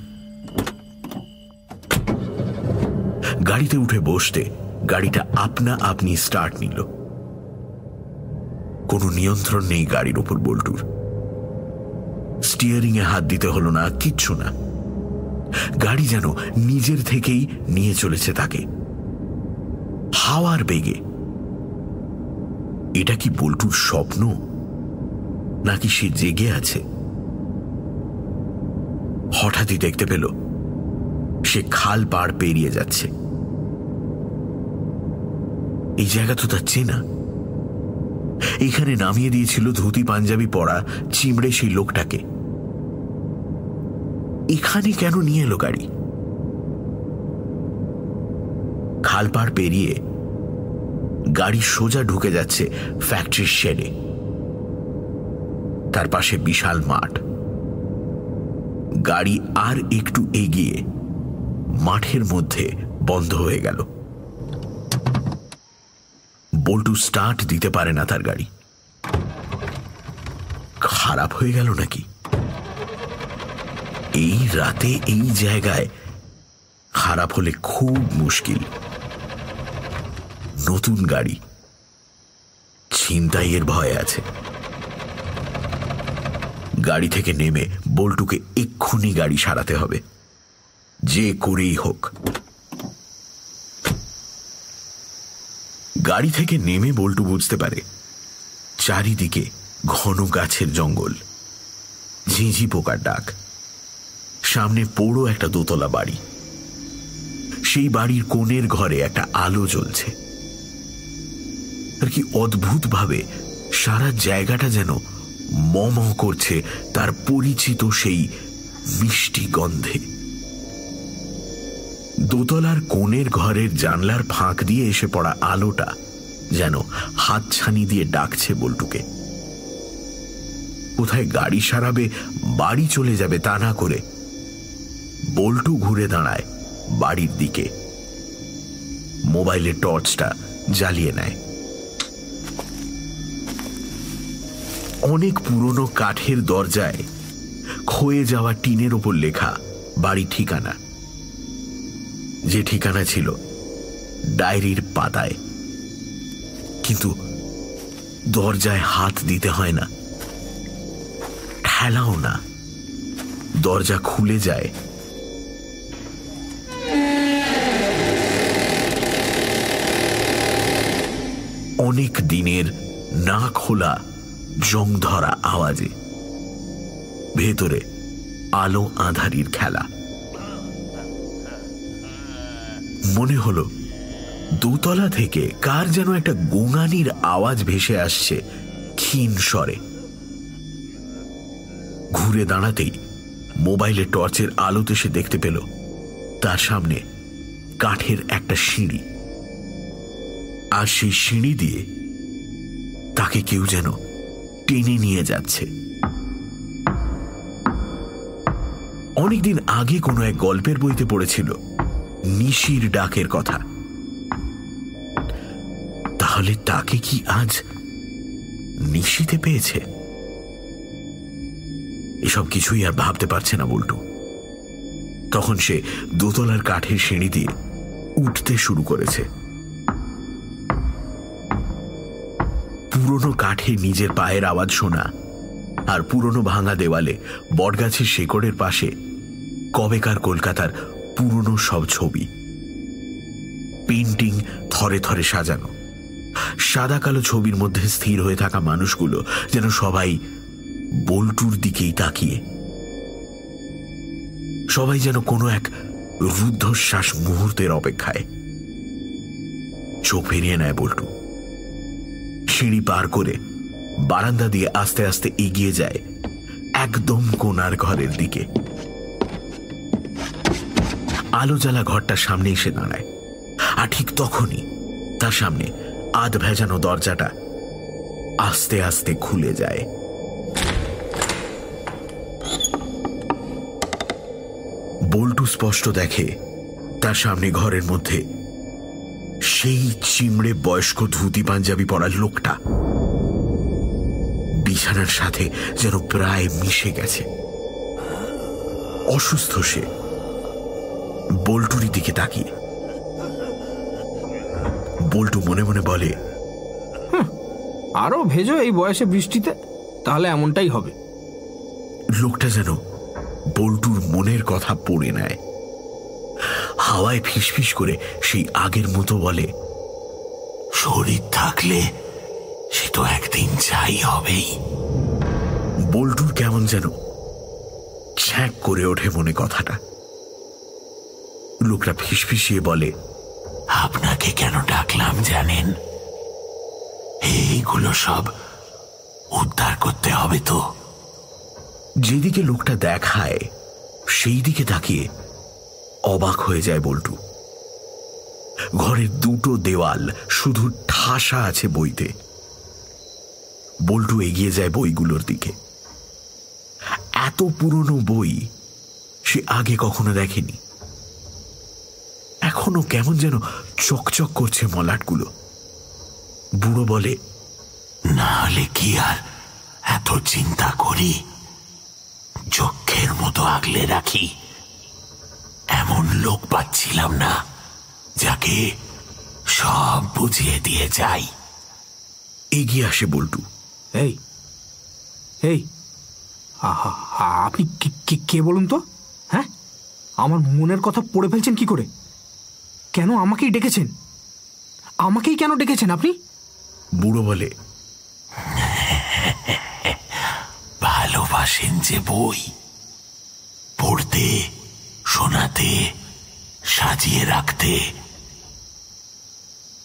গাড়িতে উঠে বসতে গাড়িটা আপনা আপনি স্টার্ট নিল। কোনো নিয়ন্ত্রণ নেই গাড়ির ওপর বল্টুর। স্টিয়ারিং এ হাত দিতে হলো না, কিচ্ছু না। গাড়ি যেন নিজের থেকেই নিয়ে চলেছে তাকে। হাওয়ার বেগে। এটা কি বল্টুর স্বপ্ন? নাকি সে জেগে আছে? হঠাৎই দেখতে পেল, সে খাল পাড় পেরিয়ে যাচ্ছে। এই জায়গা তো তার চেনা। এখানে নামিয়ে দিয়েছিল ধুতি পাঞ্জাবি পরা চিমড়ে সেই লোকটাকে। এখানে কেন নিয়ে এলো গাড়ি? খালপাড় পেরিয়ে গাড়ি সোজা ঢুকে যাচ্ছে ফ্যাক্টরির শেডে। তার পাশে বিশাল মাঠ। গাড়ি আর একটু এগিয়ে মাঠের মধ্যে বন্ধ হয়ে গেল। বল্টু স্টার্ট দিতে পারে না তার গাড়ি। খারাপ হয়ে গেল নাকি? এই রাতে, এই জায়গায় খারাপ হলে খুব মুশকিল। নতুন গাড়ি। ছিনতাইয়ের ভয় আছে। গাড়ি থেকে নেমে বল্টুকে এক্ষুনি গাড়ি সারাতে হবে। যে করেই হোক। গাড়ি থেকে নেমে বল্টু বুঝতে পারে, চারিদিকে ঘন গাছের জঙ্গল, ঝিঝি পোকার ডাক, সামনে পোড়ো একটা দোতলা বাড়ি। সেই বাড়ির কোণের ঘরে একটা আলো জ্বলছে। আর কি অদ্ভুতভাবে সারা জায়গাটা যেন মম করছে তার পরিচিত সেই মিষ্টি গন্ধে। দোতলার কোণের ঘরের জানলার ফাঁক দিয়ে এসে পড়া আলোটা যেন হাত ছানি দিয়ে ডাকছে বল্টুকে। কোথায় গাড়ি সারাবে, বাড়ি চলে যাবে তা না করে বল্টু ঘুরে দাঁড়ায় বাড়ির দিকে। মোবাইলের টর্চটা জ্বালিয়ে নেয়। অনেক পুরনো কাঠের দরজায় ক্ষয়ে যাওয়া টিনের ওপর লেখা বাড়ি ঠিকানা। যে ঠিকানা ছিল ডায়েরির পাতায়। কিন্তু দরজায় হাত দিতে হয় না। ঠেলাও না। দরজা খুলে যায়। অনেক দিনের না খোলা জং ধরা আওয়াজে। ভেতরে আলো আধারির খেলা। মনে হলো দোতলা থেকে কার যেন একটা গোঙানির আওয়াজ ভেসে আসছে, ক্ষীণ স্বরে। ঘুরে দাঁড়াতেই মোবাইলের টর্চের আলোতে সে দেখতে পেল, তার সামনে কাঠের একটা সিঁড়ি। আর সেই সিঁড়ি দিয়ে তাকে কেউ যেন টেনে নিয়ে যাচ্ছে। অনেকদিন আগে কোনো এক গল্পের বইতে পড়েছিল নিশির ডাকের কথা। তাহলে তাকে কি আজ নিশিতে পেয়েছে? এসব কিছুই আর ভাবতে পারছে না বল্টু। তখন সে দোতলার কাঠের সিঁড়ি দিয়ে উঠতে শুরু করেছে। পুরনো কাঠে নিজের পায়ের আওয়াজ শোনা আর পুরনো ভাঙা দেওয়ালে বটগাছের শেকড়ের পাশে কবেকার কলকাতার পুরনো সব ছবি। পেন্টিং থরে থরে সাজানো। সাদা কালো ছবির মধ্যে স্থির হয়ে থাকা মানুষগুলো যেন সবাই বল্টুর দিকেই তাকিয়ে। সবাই যেন কোনো এক রুদ্ধশ্বাস মুহূর্তের অপেক্ষায়। চোখ ফিরিয়ে নেয় বল্টু। সিঁড়ি পার করে বারান্দা দিয়ে আস্তে আস্তে এগিয়ে যায় একদম কোনার ঘরের দিকে। আলো জ্বালা ঘরটার সামনে এসে দাঁড়ায়। আর ঠিক তখনই তার সামনে আধ ভেজানো দরজাটা আস্তে আস্তে খুলে যায়। বল্টু স্পষ্ট দেখে তার সামনে ঘরের মধ্যে সেই চিমড়ে বয়স্ক ধুতি পাঞ্জাবি পরা লোকটা বিছানার সাথে যেন প্রায় মিশে গেছে। অসুস্থ সে। বল্টুরি দিকে তাকিয়ে বল্টু মনে মনে বলে আরও ভেজো এই বয়সে বৃষ্টিতে তাহলে এমনটাই হবে। লোকটা যেন বল্টুর মনের কথা পড়ে নেয়। হাওয়ায় ফিসফিস করে সেই আগের মতো বলে শরীর থাকলে সে তো একদিন যাই হবেই। বল্টুর কেমন যেন ছ্যাঁক করে ওঠে মনে কথাটা। লোকটা ফিসফিসিয়ে বলে আপনাকে কেন ডাকলাম জানেন? এইগুলো সব উদ্ধার করতে হবে তো। যেদিকে লোকটা দেখায় সেই দিকে তাকিয়ে অবাক হয়ে যায় বল্টু। ঘরের দুটো দেওয়াল শুধু ঠাসা আছে বইতে। বল্টু এগিয়ে যায় বইগুলোর দিকে। এত পুরনো বই সে আগে কখনো দেখেনি। এখনও কেমন যেন চকচক করছে মলাটগুলো। বুড়ো বলে, না হলে কি আর? এত চিন্তা করি। চক্ষের মতো আগলে রাখি। এমন লোক পাচ্ছিলাম না, যাকে সব বুঝিয়ে দিয়ে যাই। এগিয়ে আসে বল্টু। এই এই আপনি কে বলুন তো? হ্যাঁ? আমার মনের কথা পড়ে ফেলছেন কি করে? কেন আমাকেই ডেকেছেন? আমাকেই কেন ডেকেছেন আপনি? বুড়ো বলে। ভালোবাসেন যে বই পড়তে শোনাতে সাজিয়ে রাখতে।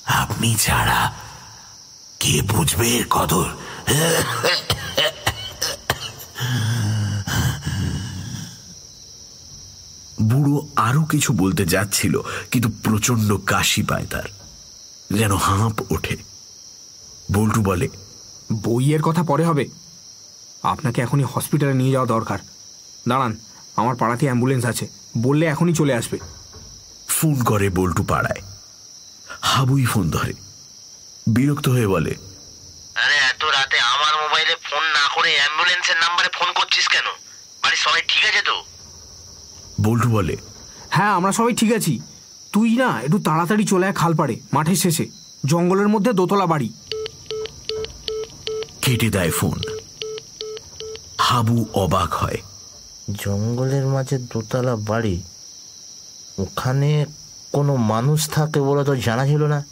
আপনি ছাড়া কে বুঝবে এর কদর? বুড়ো আরও কিছু বলতে যাচ্ছিল কিন্তু প্রচণ্ড কাশি পায় তার। যেন হাঁপ ওঠে। বল্টু বলে বইয়ের কথা পরে হবে। আপনাকে এখনই হসপিটালে নিয়ে যাওয়া দরকার। দাঁড়ান আমার পাড়াতে অ্যাম্বুলেন্স আছে। বললে এখনই চলে আসবে। ফোন করে বল্টু পাড়ায়। হাবুই ফোন ধরে। বিরক্ত হয়ে বলে আরে এত রাতে আমার মোবাইলে ফোন না করে অ্যাম্বুলেন্সের নাম্বারে ফোন করছিস কেন? বাড়ির সবাই ঠিক আছে তো? বল্টু বলে হ্যাঁ আমরা সবাই ঠিক আছি। তুই না একটু তাড়াতাড়ি চলে আয় খালপাড়ে মাঠের শেষে। জঙ্গলের মধ্যে দোতলা বাড়ি। কেটে দেয় ফোন। হাবু অবাক হয়। জঙ্গলের মাঝে দোতলা বাড়ি ওখানে কোনো মানুষ থাকে বলে তো জানা ছিল না।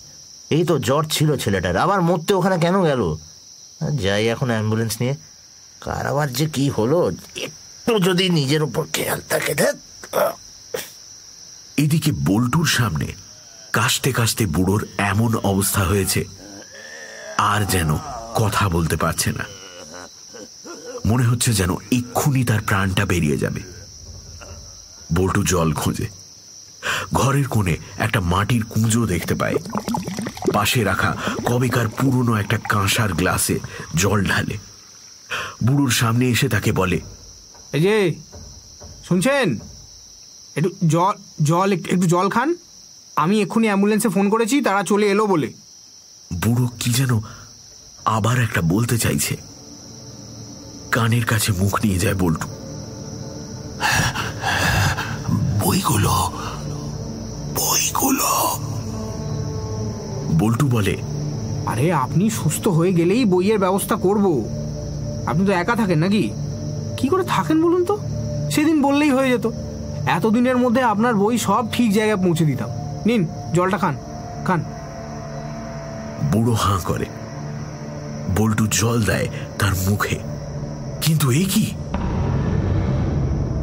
এই তো জ্বর ছিল ছেলেটার আবার মরতে ওখানে কেন গেল? যাই এখন অ্যাম্বুলেন্স নিয়ে। কার আবার যে কি হলো একটু যদি নিজের উপর খেয়াল থাকে দেখ এদিকে বল্টুর সামনে কাশতে কাশতে বুড়োর এমন অবস্থা হয়েছে, আর যেন কথা বলতে পারছে না। মনে হচ্ছে যেন এক্ষুনি তার প্রাণটা বেরিয়ে যাবে। বল্টু জল খোঁজে। ঘরের কোণে একটা মাটির কুঁজো দেখতে পায়। পাশে রাখা কবেকার পুরনো একটা কাঁসার গ্লাসে জল ঢালে। বুড়োর সামনে এসে তাকে বলে, এই যে, শুনছেন? একটু জল জল একটু একটু জল খান। আমি এক্ষুনি অ্যাম্বুলেন্সে ফোন করেছি তারা চলে এলো বলে। বুড়ো কি যেন আবার একটা বলতে চাইছে। কানের কাছে মুখ নিয়ে যায় বল্টু। বইগুলো বইগুলো। বল্টু বলে আরে আপনি সুস্থ হয়ে গেলেই বইয়ের ব্যবস্থা করব। আপনি তো একা থাকেন নাকি? কি করে থাকেন বলুন তো? সেদিন বললেই হয়ে যেত। এতদিনের মধ্যে আপনার বই সব ঠিক জায়গায় পৌঁছে দিতাম। নিন, জলটা খান খান। বুড়ো হাঁ করে। বল্টু জল দেয় তার মুখে। কিন্তু এ কি?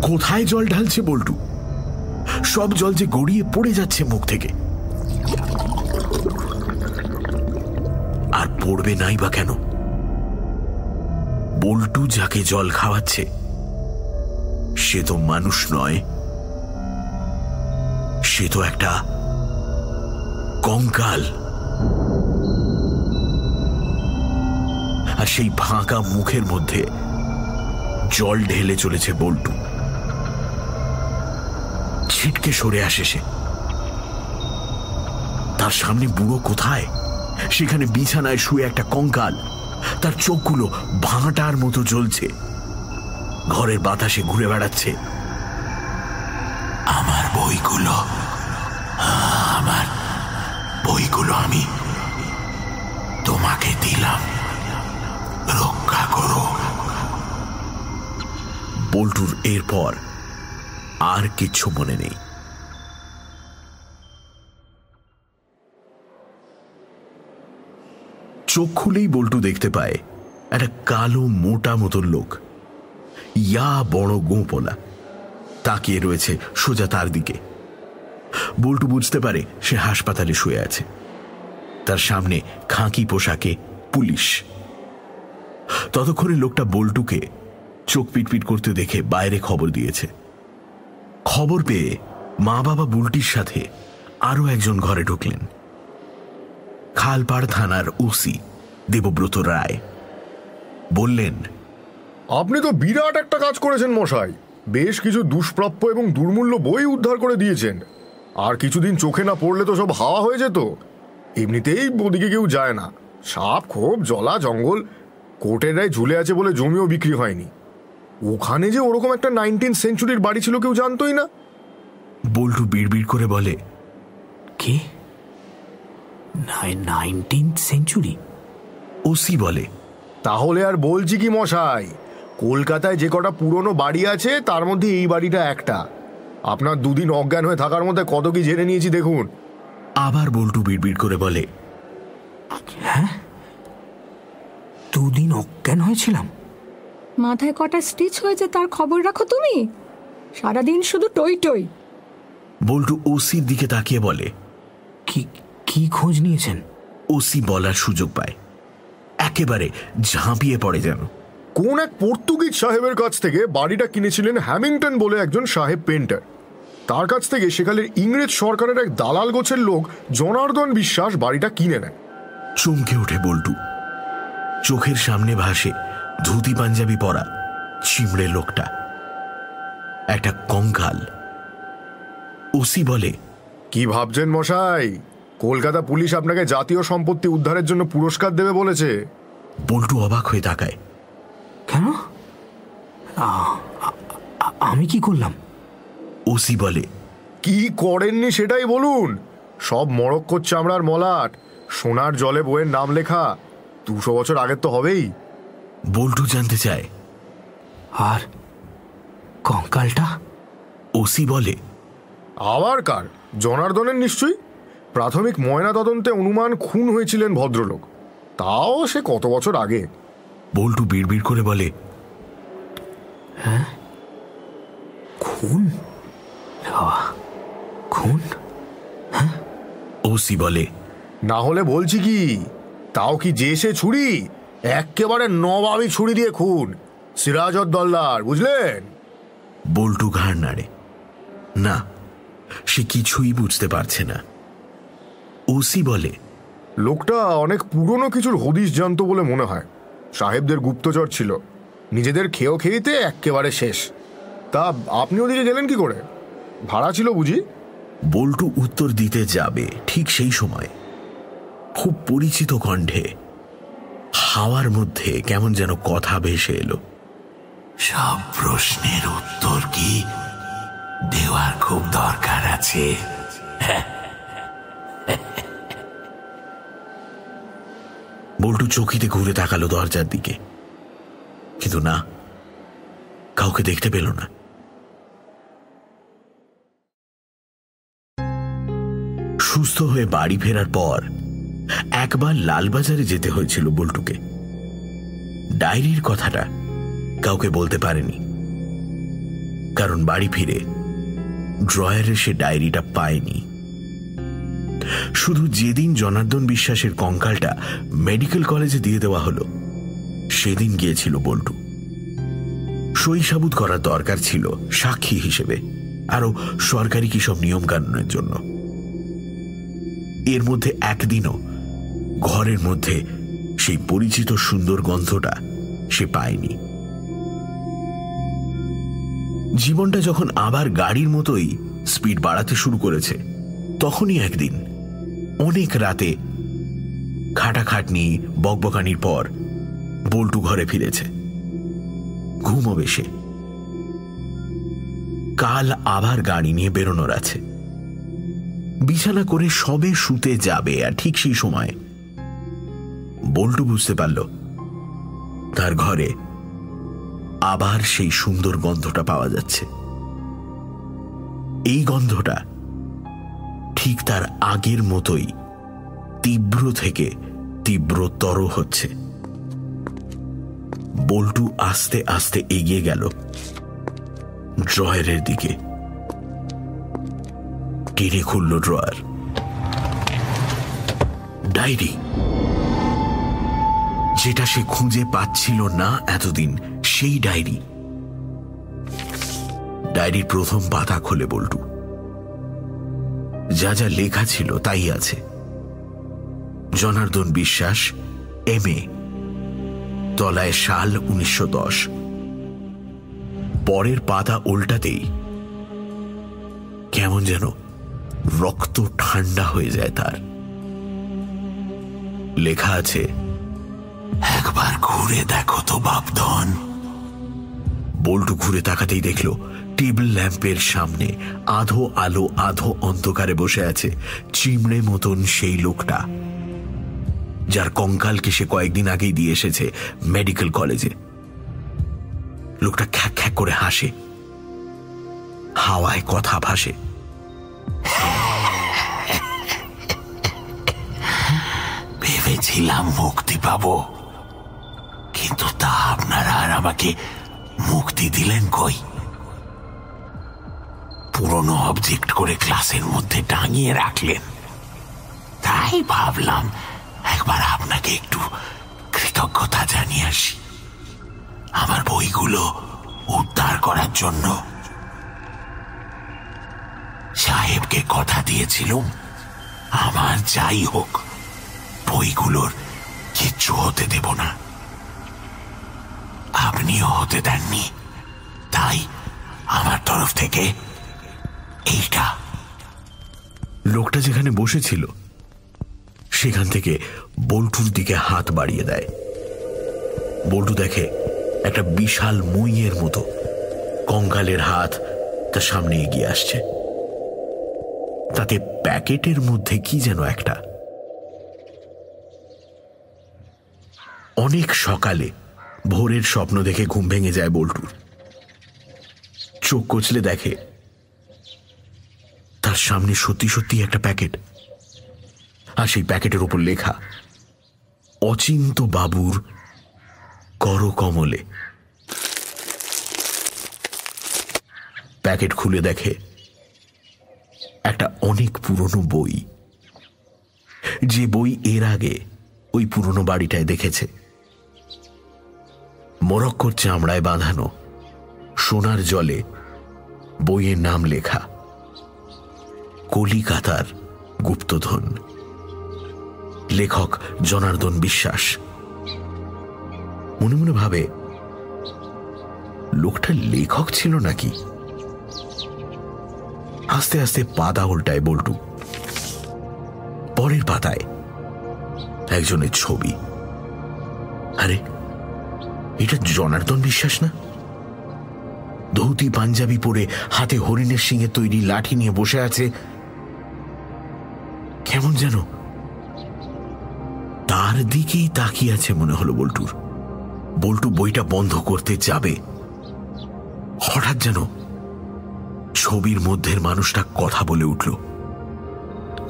কোথায় জল ঢালছে বল্টু? সব জল যে গড়িয়ে পড়ে যাচ্ছে মুখ থেকে। আর পড়বে নাই বা কেন? বল্টু যাকে জল খাওয়াচ্ছে, সে তো মানুষ নয়। সে তো একটা কঙ্কাল। আর সেই ফাঁকা মুখের মধ্যে জল ঢেলে চলেছে বল্টু। ছিটকে সরে আসে সে। তার সামনে বুড়ো কোথায়? সেখানে বিছানায় শুয়ে একটা কঙ্কাল। তার চোখগুলো ভাঁটার মতো জ্বলছে। ঘরের বাতাসে ঘুরে বেড়াচ্ছে। আর কিচ্ছু মনে নেই। চোখ খুলেই বল্টু দেখতে পায় একটা কালো, মোটা মতন লোক। ইয়া বড় গোঁপলা। তাকিয়ে রয়েছে সোজা তার দিকে। বল্টু বুঝতে পারে সে হাসপাতালে শুয়ে আছে। তার সামনে খাঁকি পোশাকে পুলিশ। ততক্ষণে লোকটা বল্টুকে চোখ পিটপিট করতে দেখে বাইরে খবর দিয়েছে। খবর পেয়ে মা বাবা বুলটির সাথে আরও একজন ঘরে ঢুকলেন। খালপাড় থানার ওসি দেবব্রত রায় বললেন, আপনি তো বিরাট একটা কাজ করেছেন মশাই। বেশ কিছু দুষ্প্রাপ্য এবং দুর্মূল্য বই উদ্ধার করে দিয়েছেন। আর কিছুদিন চোখে না পড়লে তো সব হাওয়া হয়ে যেত। এমনিতেই ওদিকে কেউ যায় না। সাপ খোপ জলা জঙ্গল কোর্টের রায় ঝুলে আছে বলে জমিও বিক্রি হয়নি। ওখানে যে ওরকম একটা নাইনটিন সেঞ্চুরির বাড়ি ছিল কেউ জানতোই না। বল্টু বিড়বিড় করে বলে কে? Nineteen century? ওসি বলে তাহলে আর বলছি কি মশাই কলকাতায় যে কটা পুরনো বাড়ি আছে তার মধ্যে এই বাড়িটা একটা। আপনার দুদিন অজ্ঞান হয়ে থাকার মধ্যে কত কি জেনে নিয়েছি দেখুন। আবার বল্টু বিড়বিড় করে বলে হ্যাঁ? দুদিন অজ্ঞান হয়েছিলাম? মাথায় কটা স্টিচ হয়েছে তার খবর রাখো তুমি। সারাদিন শুধু টই টই। বল্টু ওসির দিকে তাকিয়ে বলে কি কি খোঁজ নিয়েছেন? ওসি বলার সুযোগ পায়। একেবারে ঝাঁপিয়ে পড়ে যেন। কোন এক পর্তুগিজ সাহেবের কাছ থেকে বাড়িটা কিনেছিলেন হ্যামিংটন বলে একজন সাহেব পেন্টার তার কাছ থেকে সেকালের ইংরেজ সরকারের এক দালাল গোছের লোক জনার্দন বিশ্বাস বাড়িটা কিনে নেয় চমকে ওঠে বল্টু। চোখের সামনে ভাসে ধুতি পাঞ্জাবি পরা চিমড়ে লোকটা। একটা কঙ্কাল। ওসি বলে কি ভাবছেন মশাই? কলকাতা পুলিশ আপনাকে জাতীয় সম্পত্তি উদ্ধারের জন্য পুরস্কার দেবে বলেছে। বল্টু অবাক হয়ে তাকায়। কেন? আমি কি করলাম? ওসি বলে কি করেননি সেটাই বলুন। সব মরক্কোর চামড়ার মলাট সোনার জলে বইয়ের নাম লেখা। দুশো বছর আগের তো হবেই। বল্টু জানতে চায়। আর কঙ্কালটা? ওসি বলে আবার কার? জনার্দনের নিশ্চয়ই? প্রাথমিক ময়না তদন্তে অনুমান খুন হয়েছিলেন ভদ্রলোক। তাও সে কত বছর আগে? বল্টু বিড়বিড় করে বলে হ্যাঁ? খুন? খুন? ওসি বলে না হলে বলছি কি তাও কি যে সে ছুরি? একেবারে নবাবি ছুরি দিয়ে খুন। সিরাজউদ্দৌলার বুঝলেন? বল্টু ঘাড় নাড়ে। না সে কিছুই বুঝতে পারছে না। ওসি বলে লোকটা অনেক পুরনো কিছুর হদিশ জানতো বলে মনে হয়। সাহেবদের গুপ্তচর ছিল। নিজেদের খেয়েও খেয়েতে একেবারে শেষ। তা আপনি ওদিকে গেলেন কি করে? ভাড়া ছিল বুঝি? বল্টু উত্তর দিতে যাবে ঠিক সেই সময়। খুব পরিচিত কণ্ঠে হাওয়ার মধ্যে কেমন যেন কথা ভেসে এলো। সব প্রশ্নের উত্তর কি? দেওয়ার খুব দরকার আছে। বল্টু চকিতে ঘুরে তাকালো দরজার দিকে। কিন্তু না কাউকে দেখতে পেল না। সুস্থ হয়ে বাড়ি ফেরার পর একবার লালবাজারে যেতে হয়েছিল বল্টুকে। ডায়েরির কথাটা কাউকে বলতে পারেনি। কারণ বাড়ি ফিরে ড্রয়ারে সে ডায়েরিটা পায়নি। শুধু যেদিন জনার্দন বিশ্বাসের কঙ্কালটা মেডিকেল কলেজে দিয়ে দেওয়া হলো, সেদিন গিয়েছিল বল্টু। সই সাবুত করার দরকার ছিল সাক্ষী হিসেবে আরও সরকারি কি সব নিয়মকানুনের জন্য। এর মধ্যে একদিনও ঘরের মধ্যে সেই পরিচিত সুন্দর গন্ধটা সে পায়নি। জীবনটা যখন আবার গাড়ির মতোই স্পিড বাড়াতে শুরু করেছে, তখনই একদিন, অনেক রাতে, খাটাখাটনি, বকবকানির পর বল্টু ঘরে ফিরেছে। ঘুমোবে সে। কাল আবার গাড়ি নিয়ে বেরোনোর আছে। বিছানা করে সবে শুতে যাবে আর ঠিক সেই সময় বল্টু বুঝতে পারল, তার ঘরে আবার সেই সুন্দর গন্ধটা পাওয়া যাচ্ছে। এই গন্ধটা ঠিক তার আগের মতোই তীব্র থেকে তীব্রতর হচ্ছে। বল্টু আস্তে আস্তে এগিয়ে গেল ড্রয়ারের দিকে। টেনে খুলল ড্রয়ার। ডায়েরি যেটা সে খুঁজে পাচ্ছিল না এতদিন, সেই ডায়েরি। ডায়েরির প্রথম পাতা খোলে বল্টু। যা যা লেখা ছিল তাই আছে। জনার্দন বিশ্বাস, এম এ, তলায় সাল উনিশশো দশ। পরের পাতা উল্টাতেই কেমন যেন রক্ত ঠান্ডা হয়ে যায় তার। লেখা আছে একবার ঘুরে দেখো তো বাপধন। বল্টু ঘুরে তাকাতেই দেখল টেবিল ল্যাম্পের সামনে আধো আলো আধো অন্ধকারে বসে আছে চিমড়ে মতন সেই লোকটা যার কঙ্কালকে সে কয়েকদিন আগেই দিয়ে এসেছে মেডিকেল কলেজে। লোকটা খ্যাক খ্যাক করে হাসে হাওয়ায় কথা ভাসে। ভেবেছিলাম মুক্তি পাব। কিন্তু তা আপনারা আর আমাকে মুক্তি দিলেন কই? পুরনো অবজেক্ট করে ক্লাসের মধ্যে টাঙিয়ে রাখলেন। তাই ভাবলাম একবার আপনাকে একটু কৃতজ্ঞতা জানিয়ে আসি। আমার বইগুলো উদ্ধার করার জন্য। সাহেবকে কথা দিয়েছিলুম, আমার যাই হোক, বইগুলোর কিচ্ছু হতে দেব না। আপনিও হতে দেননি। তাই আমার তরফ থেকে এইটা। লোকটা যেখানে বসেছিল, সেখান থেকে বল্টুর দিকে হাত বাড়িয়ে দেয়। বল্টু দেখে একটা বিশাল মুইয়ের মতো কঙ্কালের হাত তার সামনে এগিয়ে আসছে। তাতে প্যাকেটের মধ্যে কি যেন একটা। অনেক সকালে ভোরের স্বপ্ন দেখে ঘুম ভেঙে যায় বল্টুর। চোখ কচলে দেখে, তার সামনে সত্যি সত্যি একটা প্যাকেট। আর সেই প্যাকেটের ওপর লেখা, অচিন্ত বাবুর করকমলে। প্যাকেট খুলে দেখে, একটা অনেক পুরনো বই। যে বই এর আগে ওই পুরনো বাড়িটায় দেখেছে। মরক্কোর চামড়ায় বাঁধানো। সোনার জলে বইয়ের নাম লেখা। কলিকাতার গুপ্তধন। লেখক জনার্দন বিশ্বাস। মনে মনে ভাবে, লোকটা লেখক ছিল নাকি? আস্তে আস্তে পাতা উল্টায় বল্টু। পরের পাতায় একজনের ছবি। আরে এটা জনার্দন বিশ্বাস না? ধৌতি, পাঞ্জাবি পরে হাতে হরিণের সিংহে তৈরি লাঠি নিয়ে বসে আছে। কেমন যেন? তার দিকেই তাকিয়ে আছে মনে হলো বল্টুর। বল্টু বইটা বন্ধ করতে যাবে। হঠাৎ যেন ছবির মধ্যের মানুষটা কথা বলে উঠল।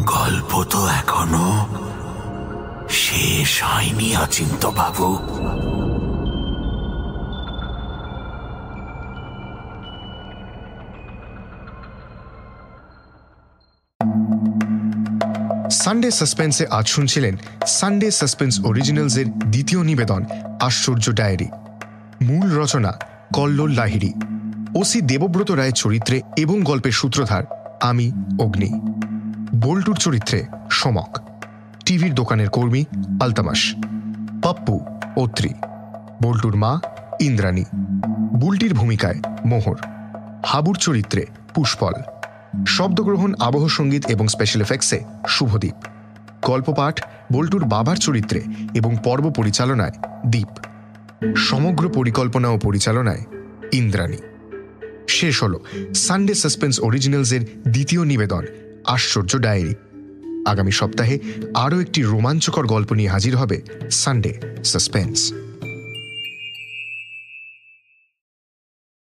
গল্প তো এখনও শেষ হয়নি অচিন্ত বাবু সানডে সাসপেন্সে আজ শুনছিলেন সানডে সাসপেন্স অরিজিনালসের দ্বিতীয় নিবেদন, আশ্চর্য ডায়েরি। মূল রচনা, কল্লোল লাহিড়ী। ওসি দেবব্রত রায়ের চরিত্রে এবং গল্পের সূত্রধার, আমি, অগ্নি। বল্টুর চরিত্রে, সমক। টিভির দোকানের কর্মী, আলতামাস। পাপ্পু, অত্রি। বল্টুর মা, ইন্দ্রাণী। বুলটির ভূমিকায়, মোহর। হাবুর চরিত্রে, পুষ্পল। শব্দগ্রহণ, আবহ সংগীত এবং স্পেশাল এফেক্টসে শুভদীপ। গল্পপাঠ, বল্টুর বাবার চরিত্রে এবং পর্ব পরিচালনায় দ্বীপ সমগ্র পরিকল্পনা ও পরিচালনায় ইন্দ্রাণী। শেষ হল সানডে সাসপেন্স অরিজিনালসের দ্বিতীয় নিবেদন, আশ্চর্য ডায়েরি। আগামী সপ্তাহে আরও একটি রোমাঞ্চকর গল্প নিয়ে হাজির হবে সানডে সাসপেন্স